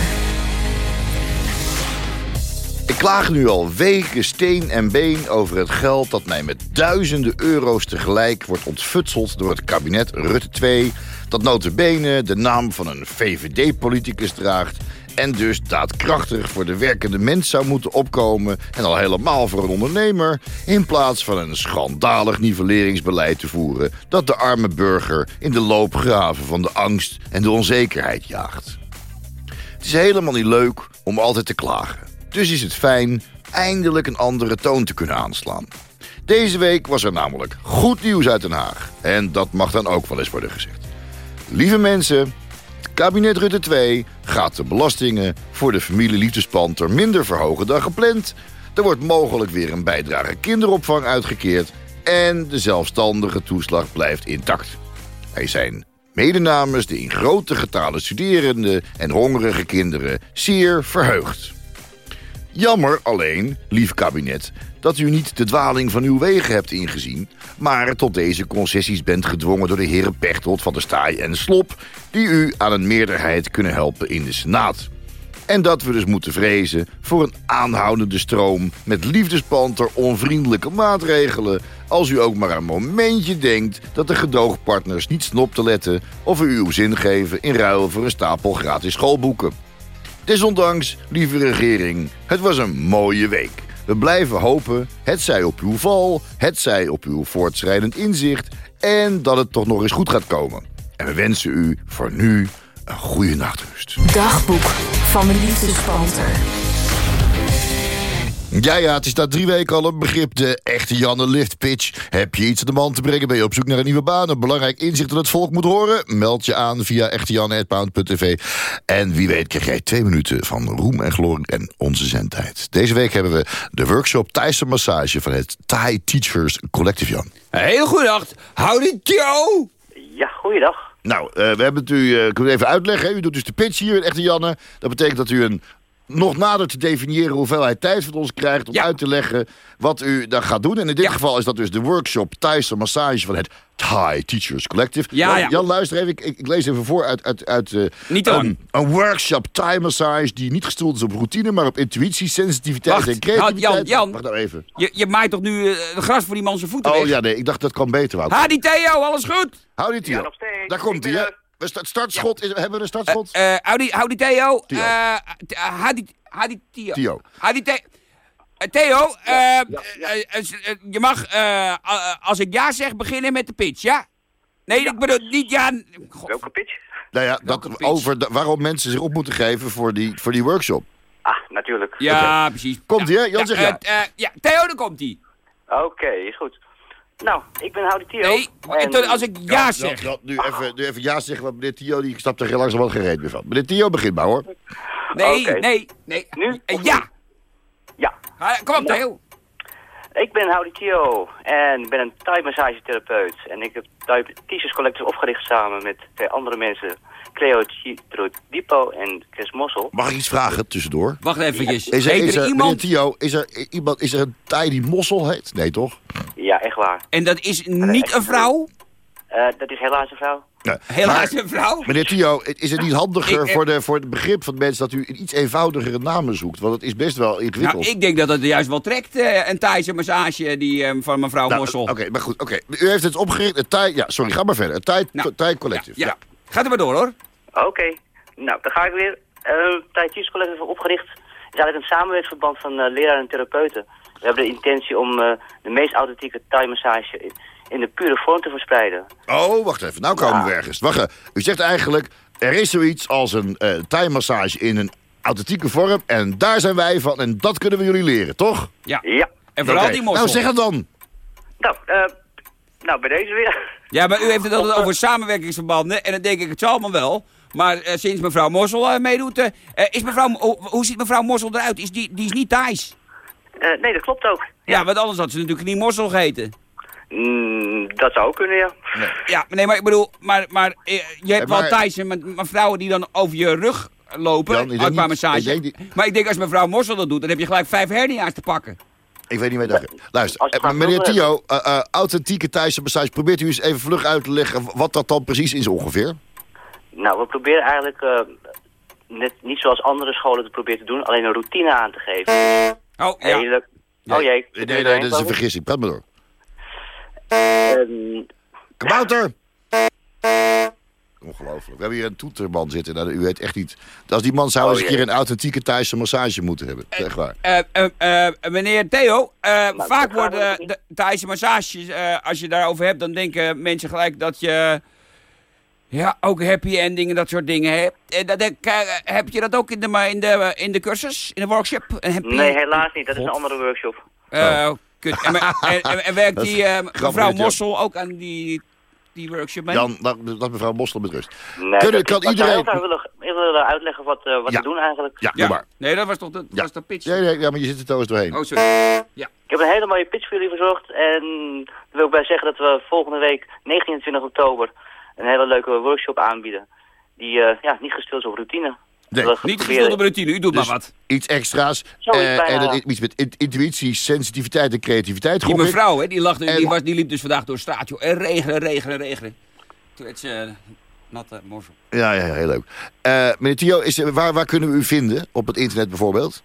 D: Ik klaag nu al weken steen en been over het geld dat mij met duizenden euro's tegelijk wordt ontfutseld door het kabinet Rutte 2, dat notabene de naam van een VVD-politicus draagt en dus daadkrachtig voor de werkende mens zou moeten opkomen en al helemaal voor een ondernemer, in plaats van een schandalig nivelleringsbeleid te voeren dat de arme burger in de loopgraven van de angst en de onzekerheid jaagt. Het is helemaal niet leuk om altijd te klagen. Dus is het fijn eindelijk een andere toon te kunnen aanslaan. Deze week was er namelijk goed nieuws uit Den Haag. En dat mag dan ook wel eens worden gezegd. Lieve mensen, kabinet Rutte 2 gaat de belastingen voor de familie Liefdespanter minder verhogen dan gepland. Er wordt mogelijk weer een bijdrage kinderopvang uitgekeerd. En de zelfstandige toeslag blijft intact. Wij zijn mede namens de in grote getalen studerende en hongerige kinderen zeer verheugd. Jammer alleen, lief kabinet, dat u niet de dwaling van uw wegen hebt ingezien... maar tot deze concessies bent gedwongen door de heren Pechtold van der Staaij en Slop... die u aan een meerderheid kunnen helpen in de Senaat. En dat we dus moeten vrezen voor een aanhoudende stroom... met liefdespanter onvriendelijke maatregelen... als u ook maar een momentje denkt dat de gedoogpartners niet snop te letten... of u uw zin geven in ruil voor een stapel gratis schoolboeken. Desondanks, lieve regering, het was een mooie week. We blijven hopen, het zij op uw val, het zij op uw voortschrijdend inzicht... en dat het toch nog eens goed gaat komen. En we wensen u voor nu een goede nachtrust.
I: Dagboek van de liefdespanter.
D: Ja, ja, het is na drie weken al een begrip, de echte Janne Lift Pitch. Heb je iets aan de man te brengen, ben je op zoek naar een nieuwe baan... een belangrijk inzicht dat het volk moet horen? Meld je aan via echtejanne.pound.tv. En wie weet krijg jij twee minuten van roem en glorie en onze zendtijd. Deze week hebben we de workshop Thaise Massage van het Thai Teachers Collective, Jan.
C: Heel goedendag. Howdy, Joe.
G: Ja, goeiedag.
D: Nou, eh, we hebben het u, eh kunnen even uitleggen. Hè? U doet dus de pitch hier, echte Janne. Dat betekent dat u een nog nader te definiëren hoeveelheid tijd van ons krijgt... om
C: Ja.
D: uit te leggen wat u dan gaat doen. En in dit
C: Ja.
D: geval is dat dus de workshop Thaise Massage van het Thai Teachers Collective.
C: Ja,
D: Jan,
C: ja.
D: Jan, luister even. Ik, ik, ik lees even voor uit... uit, uit eh,
C: Niet
D: een, een workshop Thai Massage die niet gestoeld is op routine... maar op intuïtie, sensitiviteit
C: Wacht,
D: en creativiteit.
C: Jan, Jan.
D: Wacht nou even.
C: Je, je maait toch nu eh, het gras voor die man zijn voeten
D: Oh
C: weg?
D: ja, nee, ik dacht dat kan beter, Wout.
C: Hadi Theo, alles goed?
D: Hou dit hier.
G: Ja, nog steeds.
D: Daar komt hij, We sta- Startschot, is, hebben we een startschot?
C: Eh howdy, howdy Theo.
D: Theo.
C: Eh, t- eh, howdy, howdy Theo.
D: Theo.
C: Howdy Theo. Eh, Theo, je mag, als ik ja zeg, beginnen met de pitch, ja? Nee, ik bedoel niet ja... God,
G: Welke pitch?
D: Nou ja,
C: Welke
D: dat,
C: pitch?
D: over de- waarom mensen zich op moeten geven voor die, voor die workshop.
G: Ah, natuurlijk.
C: ja, precies.
D: Komt-ie, hè? Jan
C: ja,
D: zegt ja.
C: ja, Theo, daar komt hij.
G: Oké, is goed.
J: Nou, ik ben Howdy Tio.
C: Nee,
J: En-
C: als ik ja zeg.
D: Dan, dan nu, even, nu even ja zeggen, want meneer Tio die snapt er heel langzaam wat gereed meer van. Meneer Tio, begin maar hoor.
C: Nee, nee, nee.
J: Nu?
C: Eh, Ja.
J: Ja.
C: Kom op, Theo.
J: Ik ben Howdy Tio en ik ben een Thai massagetherapeut. En ik heb Thai Collective opgericht samen met twee andere mensen. Cleo Dipo en Chris Mossel.
D: Mag ik iets vragen tussendoor?
C: Wacht eventjes.
D: Is er, is
C: er
D: er,
C: iemand?
D: meneer Tio, is er, iemand, is er een Thai die Mossel heet? Nee, toch?
J: Ja, echt waar.
C: En dat is niet een vrouw?
J: Eh, dat is helaas een vrouw.
D: Nee.
C: Helaas
D: Maar,
C: een vrouw?
D: Meneer Tio, is het niet [laughs] handiger
C: Ik-
D: voor, de, voor het begrip van de mensen... dat u een iets eenvoudigere namen zoekt? Want het is best wel ingewikkeld.
C: Nou, ik denk dat het juist wel trekt, eh, een Thaise massage die, eh, van mevrouw
D: Nou,
C: Mossel.
D: Oké, maar goed. Oké, U heeft het opgericht. Het Thai, ja, sorry, ga maar verder. Het Thai,
C: Nou,
D: Thai Collective.
C: Ja, gaat er maar door hoor.
J: Oké, nou, dan ga ik weer. Uh, Thai T-shirts Collective opgericht. Het is eigenlijk een samenwerkingsverband van eh leraren en therapeuten. We hebben de intentie om eh, de meest authentieke Thai massage in, in de pure vorm te verspreiden.
D: Oh, wacht even. Nou komen we ergens. Wacht even. U zegt eigenlijk, er is zoiets als een eh Thai-massage in een authentieke vorm. En daar zijn wij van. En dat kunnen we jullie leren, toch?
C: Ja.
J: Ja.
C: En vooral die Mossel.
D: Nou, zeg het dan.
J: Nou, eh, nou bij deze weer.
C: Ja, maar u heeft het altijd over samenwerkingsverbanden. En dan denk ik, het zal allemaal wel. Maar eh, sinds mevrouw Mossel eh, meedoet... eh, eh, is mevrouw, hoe, hoe ziet mevrouw Mossel eruit? Is die, die is niet Thais.
J: Eh, nee, dat klopt ook.
C: Ja, want anders had ze natuurlijk niet Mossel geheten.
J: Mm, dat zou ook kunnen, ja.
C: Ja, maar nee, maar ik bedoel... Maar, maar eh, je hebt
D: maar-
C: wel Thaise met, vrouwen die dan over je rug lopen.
D: Jan, ik denk
C: uit qua
D: niet-
C: massage.
D: ik denk die-
C: Maar ik denk als mevrouw Mossel dat doet, dan heb je gelijk vijf hernia's te pakken.
D: Ik weet niet meer dat. Luister, eh, meneer Tio, eh, eh, authentieke Thaise massage. Probeert u eens even vlug uit te leggen wat dat dan precies is ongeveer?
J: Nou, we proberen eigenlijk eh, net niet zoals andere scholen het proberen te doen, alleen een routine aan te geven.
C: Oh, ja.
J: Hele... Oh jee.
D: Nee, nee, nee, dat is een vergissing. Praat maar door.
J: Ehm,
D: Kabouter! Ongelooflijk. We hebben hier een toeterman zitten. Nou, u weet echt niet... Als die man zou
J: Oh,
D: eens een keer een authentieke Thaise massage moeten hebben. Echt waar.
C: Eh, eh, eh, meneer Theo, eh, vaak worden de Thaise massages, eh, als je daarover hebt, dan denken mensen gelijk dat je ja, ook happy ending en dat soort dingen hebt. En dat, eh, heb je dat ook in de, in de, in de cursus, in de workshop? Een happy
J: nee, helaas niet. Dat is een andere workshop.
C: Eh, kut. En, en, en, en werkt die eh, mevrouw. Mossel ook aan die, die workshop mee?
D: Jan, laat, laat mevrouw Mossel met rust.
J: Nee,
D: Kunnen-
J: dat,
D: kan
J: ik zou
D: iedereen-
J: heel graag willen, ik wil uitleggen wat, eh, wat
D: Ja.
J: we doen eigenlijk.
D: Ja,
C: ja.
D: doe maar.
C: Nee, dat was toch de, dat was de pitch?
D: Ja, ja, ja, maar je zit er trouwens doorheen.
C: Oh, sorry. Ja.
J: Ik heb een hele mooie pitch voor jullie verzorgd. En daar wil ik bij zeggen dat we volgende week, 19 en 20 oktober, een hele leuke workshop aanbieden. Die eh, ja, niet gestild is op routine.
D: Nee,
J: We
C: Niet gestelde routine, u doet
D: Dus
C: maar wat.
D: Iets extra's. Eh, en dat is iets met in- intuïtie, sensitiviteit en creativiteit.
C: Die mevrouw, hè, die, lag, die,
D: En-
C: was, die liep dus vandaag door de straat, joh. En regenen, regenen, regenen. Toen werd ze eh, natte morsel.
D: Ja, ja, ja, heel leuk. Eh, meneer Tio, is, waar, waar kunnen we u vinden? Op het internet bijvoorbeeld?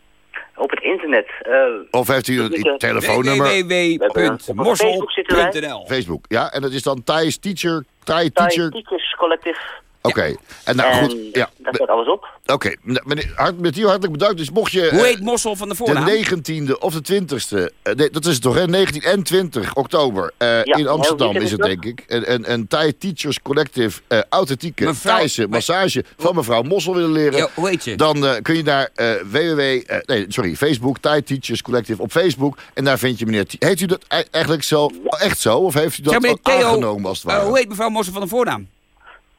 J: Op het internet. eh,
D: Of heeft u een
J: Niet, eh,
D: telefoonnummer?
C: www.mossel.nl
D: Facebook, ja. En dat is dan Thais Teacher, Thai
J: Thai
D: Teacher.
J: Teachers Collective.
D: Oké. En nou
J: en
D: goed, ja.
J: daar staat alles op.
D: Oké, nou, meneer, hart, meneer Tio, hartelijk bedankt. Dus mocht je...
C: Hoe
D: eh,
C: heet Mossel van de voornaam?
D: De 19e of de 20e, eh, nee, dat is het toch, hè? 19 en 20 oktober eh, in Amsterdam is het, denk ik. Een, een, een Thai Teachers Collective eh, authentieke
C: Mevrouw-
D: Thaise massage van mevrouw Mossel willen leren.
C: Ja, hoe heet je?
D: Dan eh, kun je naar eh, www, eh, nee, sorry, Facebook, Thai Teachers Collective op Facebook. En daar vind je meneer Heet u dat e- eigenlijk zo, echt zo? Of heeft u dat
C: Theo,
D: aangenomen als het ware?
C: hoe heet mevrouw Mossel van de voornaam?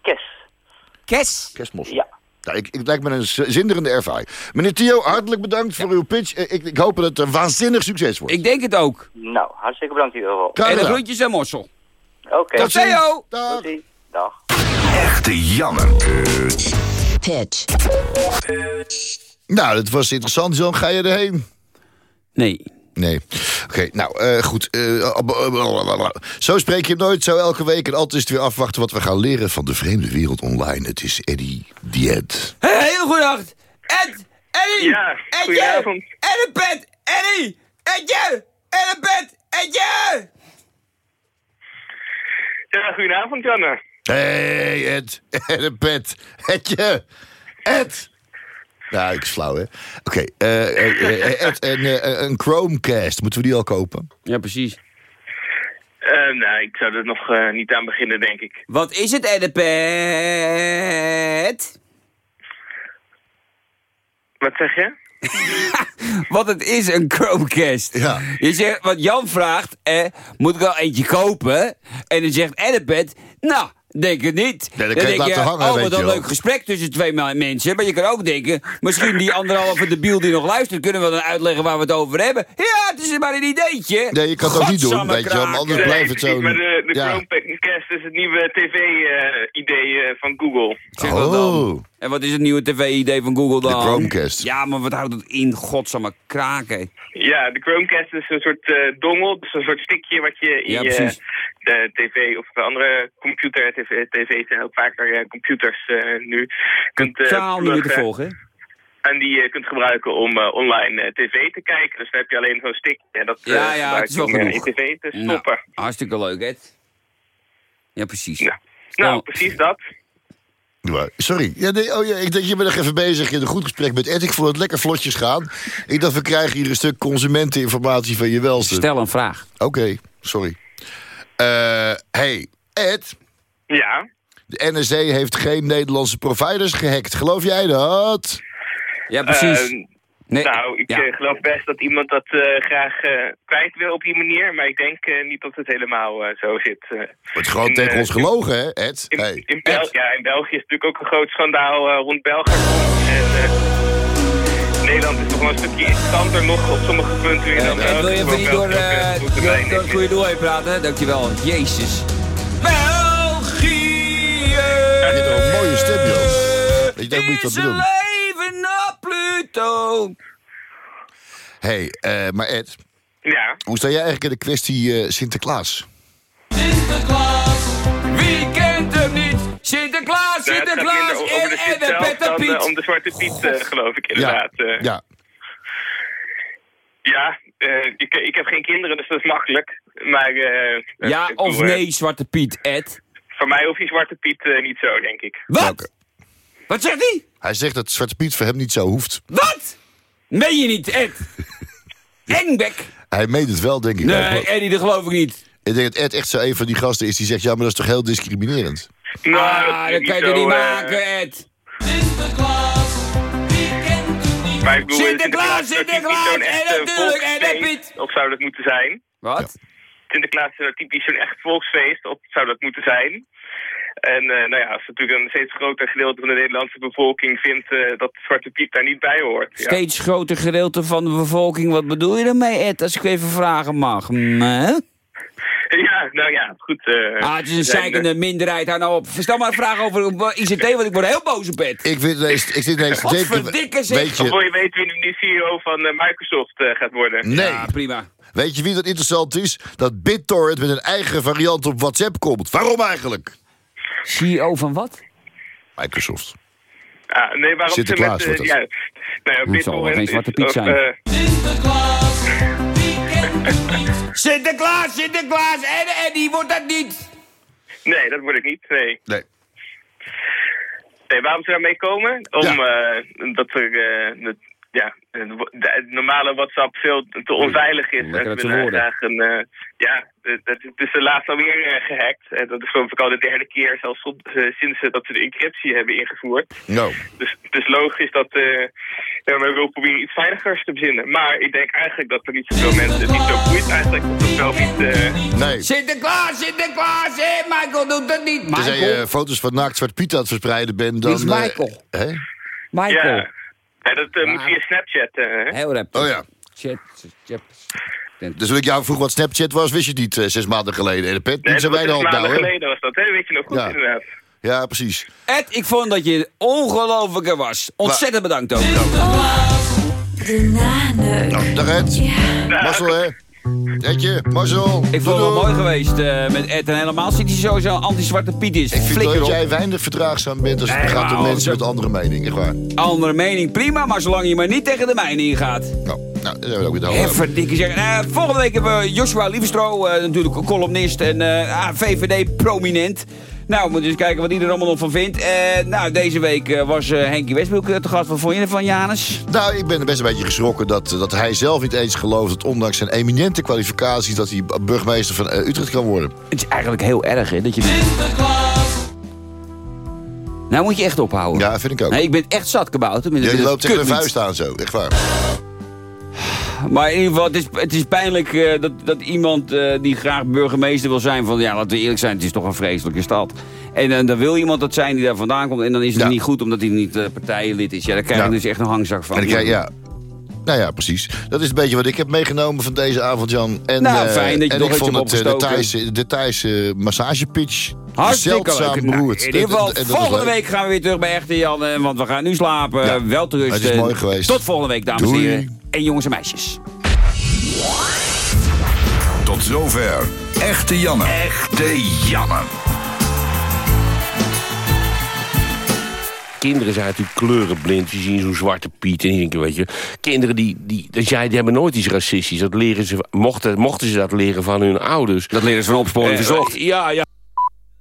J: Kes.
C: Kes?
D: Kerstmossel.
J: Ja.
D: Ja, ik, ik, het lijkt me een zinderende ervaring. Meneer Tio, hartelijk bedankt voor uw pitch. Eh, Ik, ik hoop dat het een waanzinnig succes wordt.
C: Ik denk het ook.
J: Nou, hartstikke bedankt in ieder geval.
D: Graag
C: En de groetjes aan Mossel.
J: Oké.
C: Tot Theo!
D: Dag.
J: Tot ziens. Dag.
F: Echte Janne.
I: Pitch.
D: Nou, dat was interessant. Jan, ga je erheen?
C: Nee.
D: Nee. Oké, nou, eh, goed. eh, zo spreek je hem nooit, zo elke week. En altijd is het weer afwachten wat we gaan leren van de vreemde wereld online. Het is Eddie Diet.
C: Hey, hele goede nacht. Ed, Eddie,
K: Ja,
C: Edje,
K: goedenavond.
C: en een pet, Eddie, Edje, en een pet, Edje.
K: Ja, goedenavond, Janne.
D: Hey, Ed. [laughs] En een pet. Edje. Ed. Nou, ik is flauw, hè? Oké, eh, eh, eh, een Chromecast. Moeten we die al kopen?
C: Ja, precies.
K: Eh, nou, ik zou er nog eh, niet aan beginnen, denk ik.
C: Wat is het, Eddepet?
K: Wat zeg je? [laughs]
C: Wat het is, een Chromecast.
D: Ja.
C: Je zegt, wat Jan vraagt, eh, moet ik wel eentje kopen? En dan zegt Edipet, nou, denk het niet.
D: Nee, dan kan je laten hangen,
C: oh,
D: weet
C: wat
D: je
C: een
D: wel.
C: leuk gesprek tussen twee mensen. Maar je kan ook denken, misschien die anderhalve debiel die nog luistert... kunnen we dan uitleggen waar we het over hebben. Ja, het is maar een ideetje.
D: Nee, je kan het ook niet doen, weet je anders blijft het zo.
K: Maar de, de
D: Ja.
K: Chromecast is het nieuwe tv-idee eh, van Google.
C: Zeg dat dan.
D: Oh,
C: En wat is het nieuwe tv-idee van Google dan?
D: de Chromecast.
C: Ja, maar wat houdt het in? Godsamme kraken.
K: Ja, de Chromecast is een soort eh dongel. Dus een soort stickje wat je in
C: Ja,
K: je tv of de andere computer, tv's zijn ook vaker eh, computers eh, nu, kunt eh,
C: Taal niet meer te volgen. hè?
K: En die je kunt gebruiken om eh, online eh, tv te kijken. Dus dan heb je alleen zo'n stick. En dat eh,
C: Ja, ja, het is wel
K: om,
C: genoeg.
K: tv te
C: Nou,
K: stoppen.
C: hartstikke leuk, Ed. Ja, precies.
K: Ja. Nou,
C: Oh.
K: precies dat.
D: Ja, Sorry. Ja, nee, oh ja, ik denk, je bent nog even bezig in een goed gesprek met Ed. Ik vond het lekker vlotjes gaan. Ik dacht, we krijgen hier een stuk consumenteninformatie van je welste.
C: Stel een vraag.
D: Oké, sorry. Eh, hey, Ed.
K: Ja.
D: De NSC heeft geen Nederlandse providers gehackt. Geloof jij dat?
C: Ja, precies.
K: Eh,
C: nee.
K: Nou, ik
C: ja.
K: eh, geloof best dat iemand dat eh, graag eh, kwijt wil op die manier. Maar ik denk niet dat het helemaal eh, zo zit.
D: Wordt gewoon
K: In,
D: tegen ons gelogen, hè, Ed?
K: In,
D: Hey.
K: in, Bel- ja, in België is natuurlijk ook een groot schandaal eh, rond eh, Nederland is nog wel een stukje interessanter nog op sommige punten weer dan
C: Ed, wil je even
K: België.
C: niet door,
K: België
C: door, door het
K: is.
C: goede doel heen praten? Dankjewel. Jezus. België!
D: Je hebt toch een mooie stem, joh. Dat moet
C: is
D: mee
C: een
D: doen.
C: leven op Pluto.
D: hey, eh, maar Ed,
K: Ja,
D: hoe sta jij eigenlijk in de kwestie eh, Sinterklaas?
C: Sinterklaas, wie kent hem niet? Sinterklaas,
K: Nou,
C: Sinterklaas en
K: de
C: en de Pette
K: dan eh,
C: Piet.
K: om de Zwarte Piet, geloof ik inderdaad. eh.
D: Ja,
K: Ja, eh, ik, ik heb geen kinderen, dus dat is makkelijk. Maar eh,
C: Ja
K: ik
C: of nee, Zwarte Piet, Ed?
K: Voor mij hoeft die Zwarte Piet eh, niet zo, denk ik.
C: Wat? Wat zegt hij?
D: hij zegt dat Zwarte Piet voor hem niet zo hoeft.
C: Wat? Meen je niet, Ed? [laughs] Engbek?
D: Hij meent het wel, denk ik.
C: Nee, Eddie, dat geloof ik niet.
D: Ik denk dat Ed echt zo een van die gasten is die zegt... ja, maar dat is toch heel discriminerend?
K: Nou,
C: ah, dat
K: is
C: kan je
K: niet
C: toch niet
K: zo, eh,
C: maken, Ed? Sinterklaas,
K: is natuurlijk
C: Sinterklaas,
K: niet zo'n
C: en
K: echt, eh,
C: natuurlijk, en
K: volksfeest, Of zou dat moeten zijn?
C: Wat?
K: Sinterklaas is nou typisch zo'n echt volksfeest, of zou dat moeten zijn? En eh, nou ja, als natuurlijk een steeds groter gedeelte van de Nederlandse bevolking vindt eh, dat Zwarte Piet daar niet bij hoort. Ja.
C: Steeds groter gedeelte van de bevolking. Wat bedoel je daarmee, Ed? Als ik even vragen mag. Hm, hè? [laughs]
K: ja, nou ja, goed. eh,
C: Ah, het is een zeikende minderheid. Hou nou op. Stel maar een vraag over ICT, want ik word heel boos op Ed.
D: Ik, vind ineens, ik zit ineens te denken...
C: Zeg.
D: Weet
K: Of
D: je,
K: wil je weten wie nu de CEO van eh, Microsoft eh, gaat worden?
D: nee.
C: Ja, prima.
D: Weet je wie dat interessant is? Dat BitTorrent met een eigen variant op WhatsApp komt. Waarom eigenlijk?
C: CEO van wat?
D: Microsoft.
K: Ah, nee, waarom
D: Sinterklaas
K: ze met...
D: wordt
K: eh,
D: dat.
K: ja, nou,
C: zal wel
K: BitTorrent
C: geen
K: is-
C: Zwarte Piet zijn.
K: eh, [laughs]
C: Sinterklaas, Sinterklaas en Eddie wordt dat niet.
K: nee, dat word ik niet, nee.
D: Nee.
K: Nee, waarom ze daarmee komen? Om
D: Ja.
K: eh, dat er het, ja, de normale WhatsApp veel te onveilig is.
C: Lekker
K: en
C: uit
K: ze graag een, eh, ja, het, het, het is de laatst alweer eh, gehackt. En dat is geloof ik al de derde keer, zelfs eh, sinds ze dat ze de encryptie hebben ingevoerd.
D: Nou,
K: Dus het is logisch dat eh ja, we willen proberen iets veiligers te bezinnen. Maar ik denk eigenlijk dat er niet zoveel mensen het niet zo boeit eigenlijk. Dat het wel niet...
D: nee.
C: Sinterklaas, Sinterklaas, hé, Michael doet dat niet. Michael,
D: eh, foto's van naakt Zwart Piet aan het verspreiden bent, dan...
C: Wie is Michael?
D: hè?
C: Michael.
K: ja. Ja, dat eh, moet via Snapchat. hè?
C: Heel rap.
D: Oh ja.
C: Chat, chat.
D: Dus toen ik jou vroeg wat Snapchat was, wist je het niet eh, zes maanden geleden. En de pet
K: Nee,
D: niet zo
K: dat
D: bij de
K: was
D: hand
K: maanden
D: nou, hè?
K: geleden was dat, hè? weet je nog goed
D: Ja.
K: inderdaad.
D: Ja, precies.
C: Ed, ik vond dat je ongelooflijk er was. Ontzettend bedankt ook.
I: Bananen.
D: Nou, dag Ed. Marcel, hè? Edje, Marcel.
C: Ik vond het wel mooi geweest eh, met Ed. En helemaal zit hij sowieso anti-zwarte Piet is.
D: Ik vind dat jij weinig verdraagzaam bent als het
C: Nee,
D: gaat om mensen met andere mening. Echt waar.
C: Andere mening, prima. Maar zolang je maar niet tegen de mijne ingaat.
D: Nou, nou, we ook weer
C: Even dikke zeggen. Eh, volgende week hebben we Joshua Lievestro, eh, natuurlijk columnist en eh, ah, VVD-prominent. Nou, we moeten eens kijken wat er allemaal nog van vindt. Eh, nou, deze week eh, was eh, Henkie Westbroek te gast. Wat vond je ervan, Janus?
D: Nou, ik ben best een beetje geschrokken dat, dat hij zelf niet eens gelooft... dat ondanks zijn eminente kwalificaties... dat hij burgemeester van Utrecht kan worden.
C: Het is eigenlijk heel erg, hè, dat je... Nou moet je echt ophouden.
D: Ja, vind ik ook.
C: Nee, ik ben echt zat kabouter. Met
D: je loopt tegen de
C: kutlied.
D: vuist aan zo, echt waar.
C: Maar in ieder geval, het is, het is pijnlijk eh, dat, dat iemand eh, die graag burgemeester wil zijn... van ja, laten we eerlijk zijn, het is toch een vreselijke stad. En eh, dan wil iemand dat zijn die daar vandaan komt... en dan is het
D: Ja.
C: niet goed omdat hij niet partijenlid is. Ja, daar krijg je
D: Ja.
C: dus echt een hangzak van.
D: En ik krijg, ja. Nou ja, precies. Dat is een beetje wat ik heb meegenomen van deze avond, Jan. En,
C: Nou, fijn dat je
D: en ik vond het, de. Thaise, de Thaise massagepitch
C: Hartstikke
D: zeldzaam
C: leuk. Nou, in ieder geval, volgende week gaan we weer terug bij Echte Jan. Want we gaan nu slapen.
D: Ja,
C: Wel te
D: het is mooi geweest.
C: Tot volgende week, dames en heren. En jongens en meisjes.
F: Tot zover. Echte Janne. Echte Janne.
E: Kinderen zijn natuurlijk kleurenblind. Die zien zo'n zwarte piet en die denken, weet je... Kinderen die, die, dat jij, die hebben nooit iets racistisch. Dat leren ze, mochten, mochten ze dat leren van hun ouders.
C: Dat leren ze van opsporing
E: Eh,
C: verzocht.
E: Ja, ja.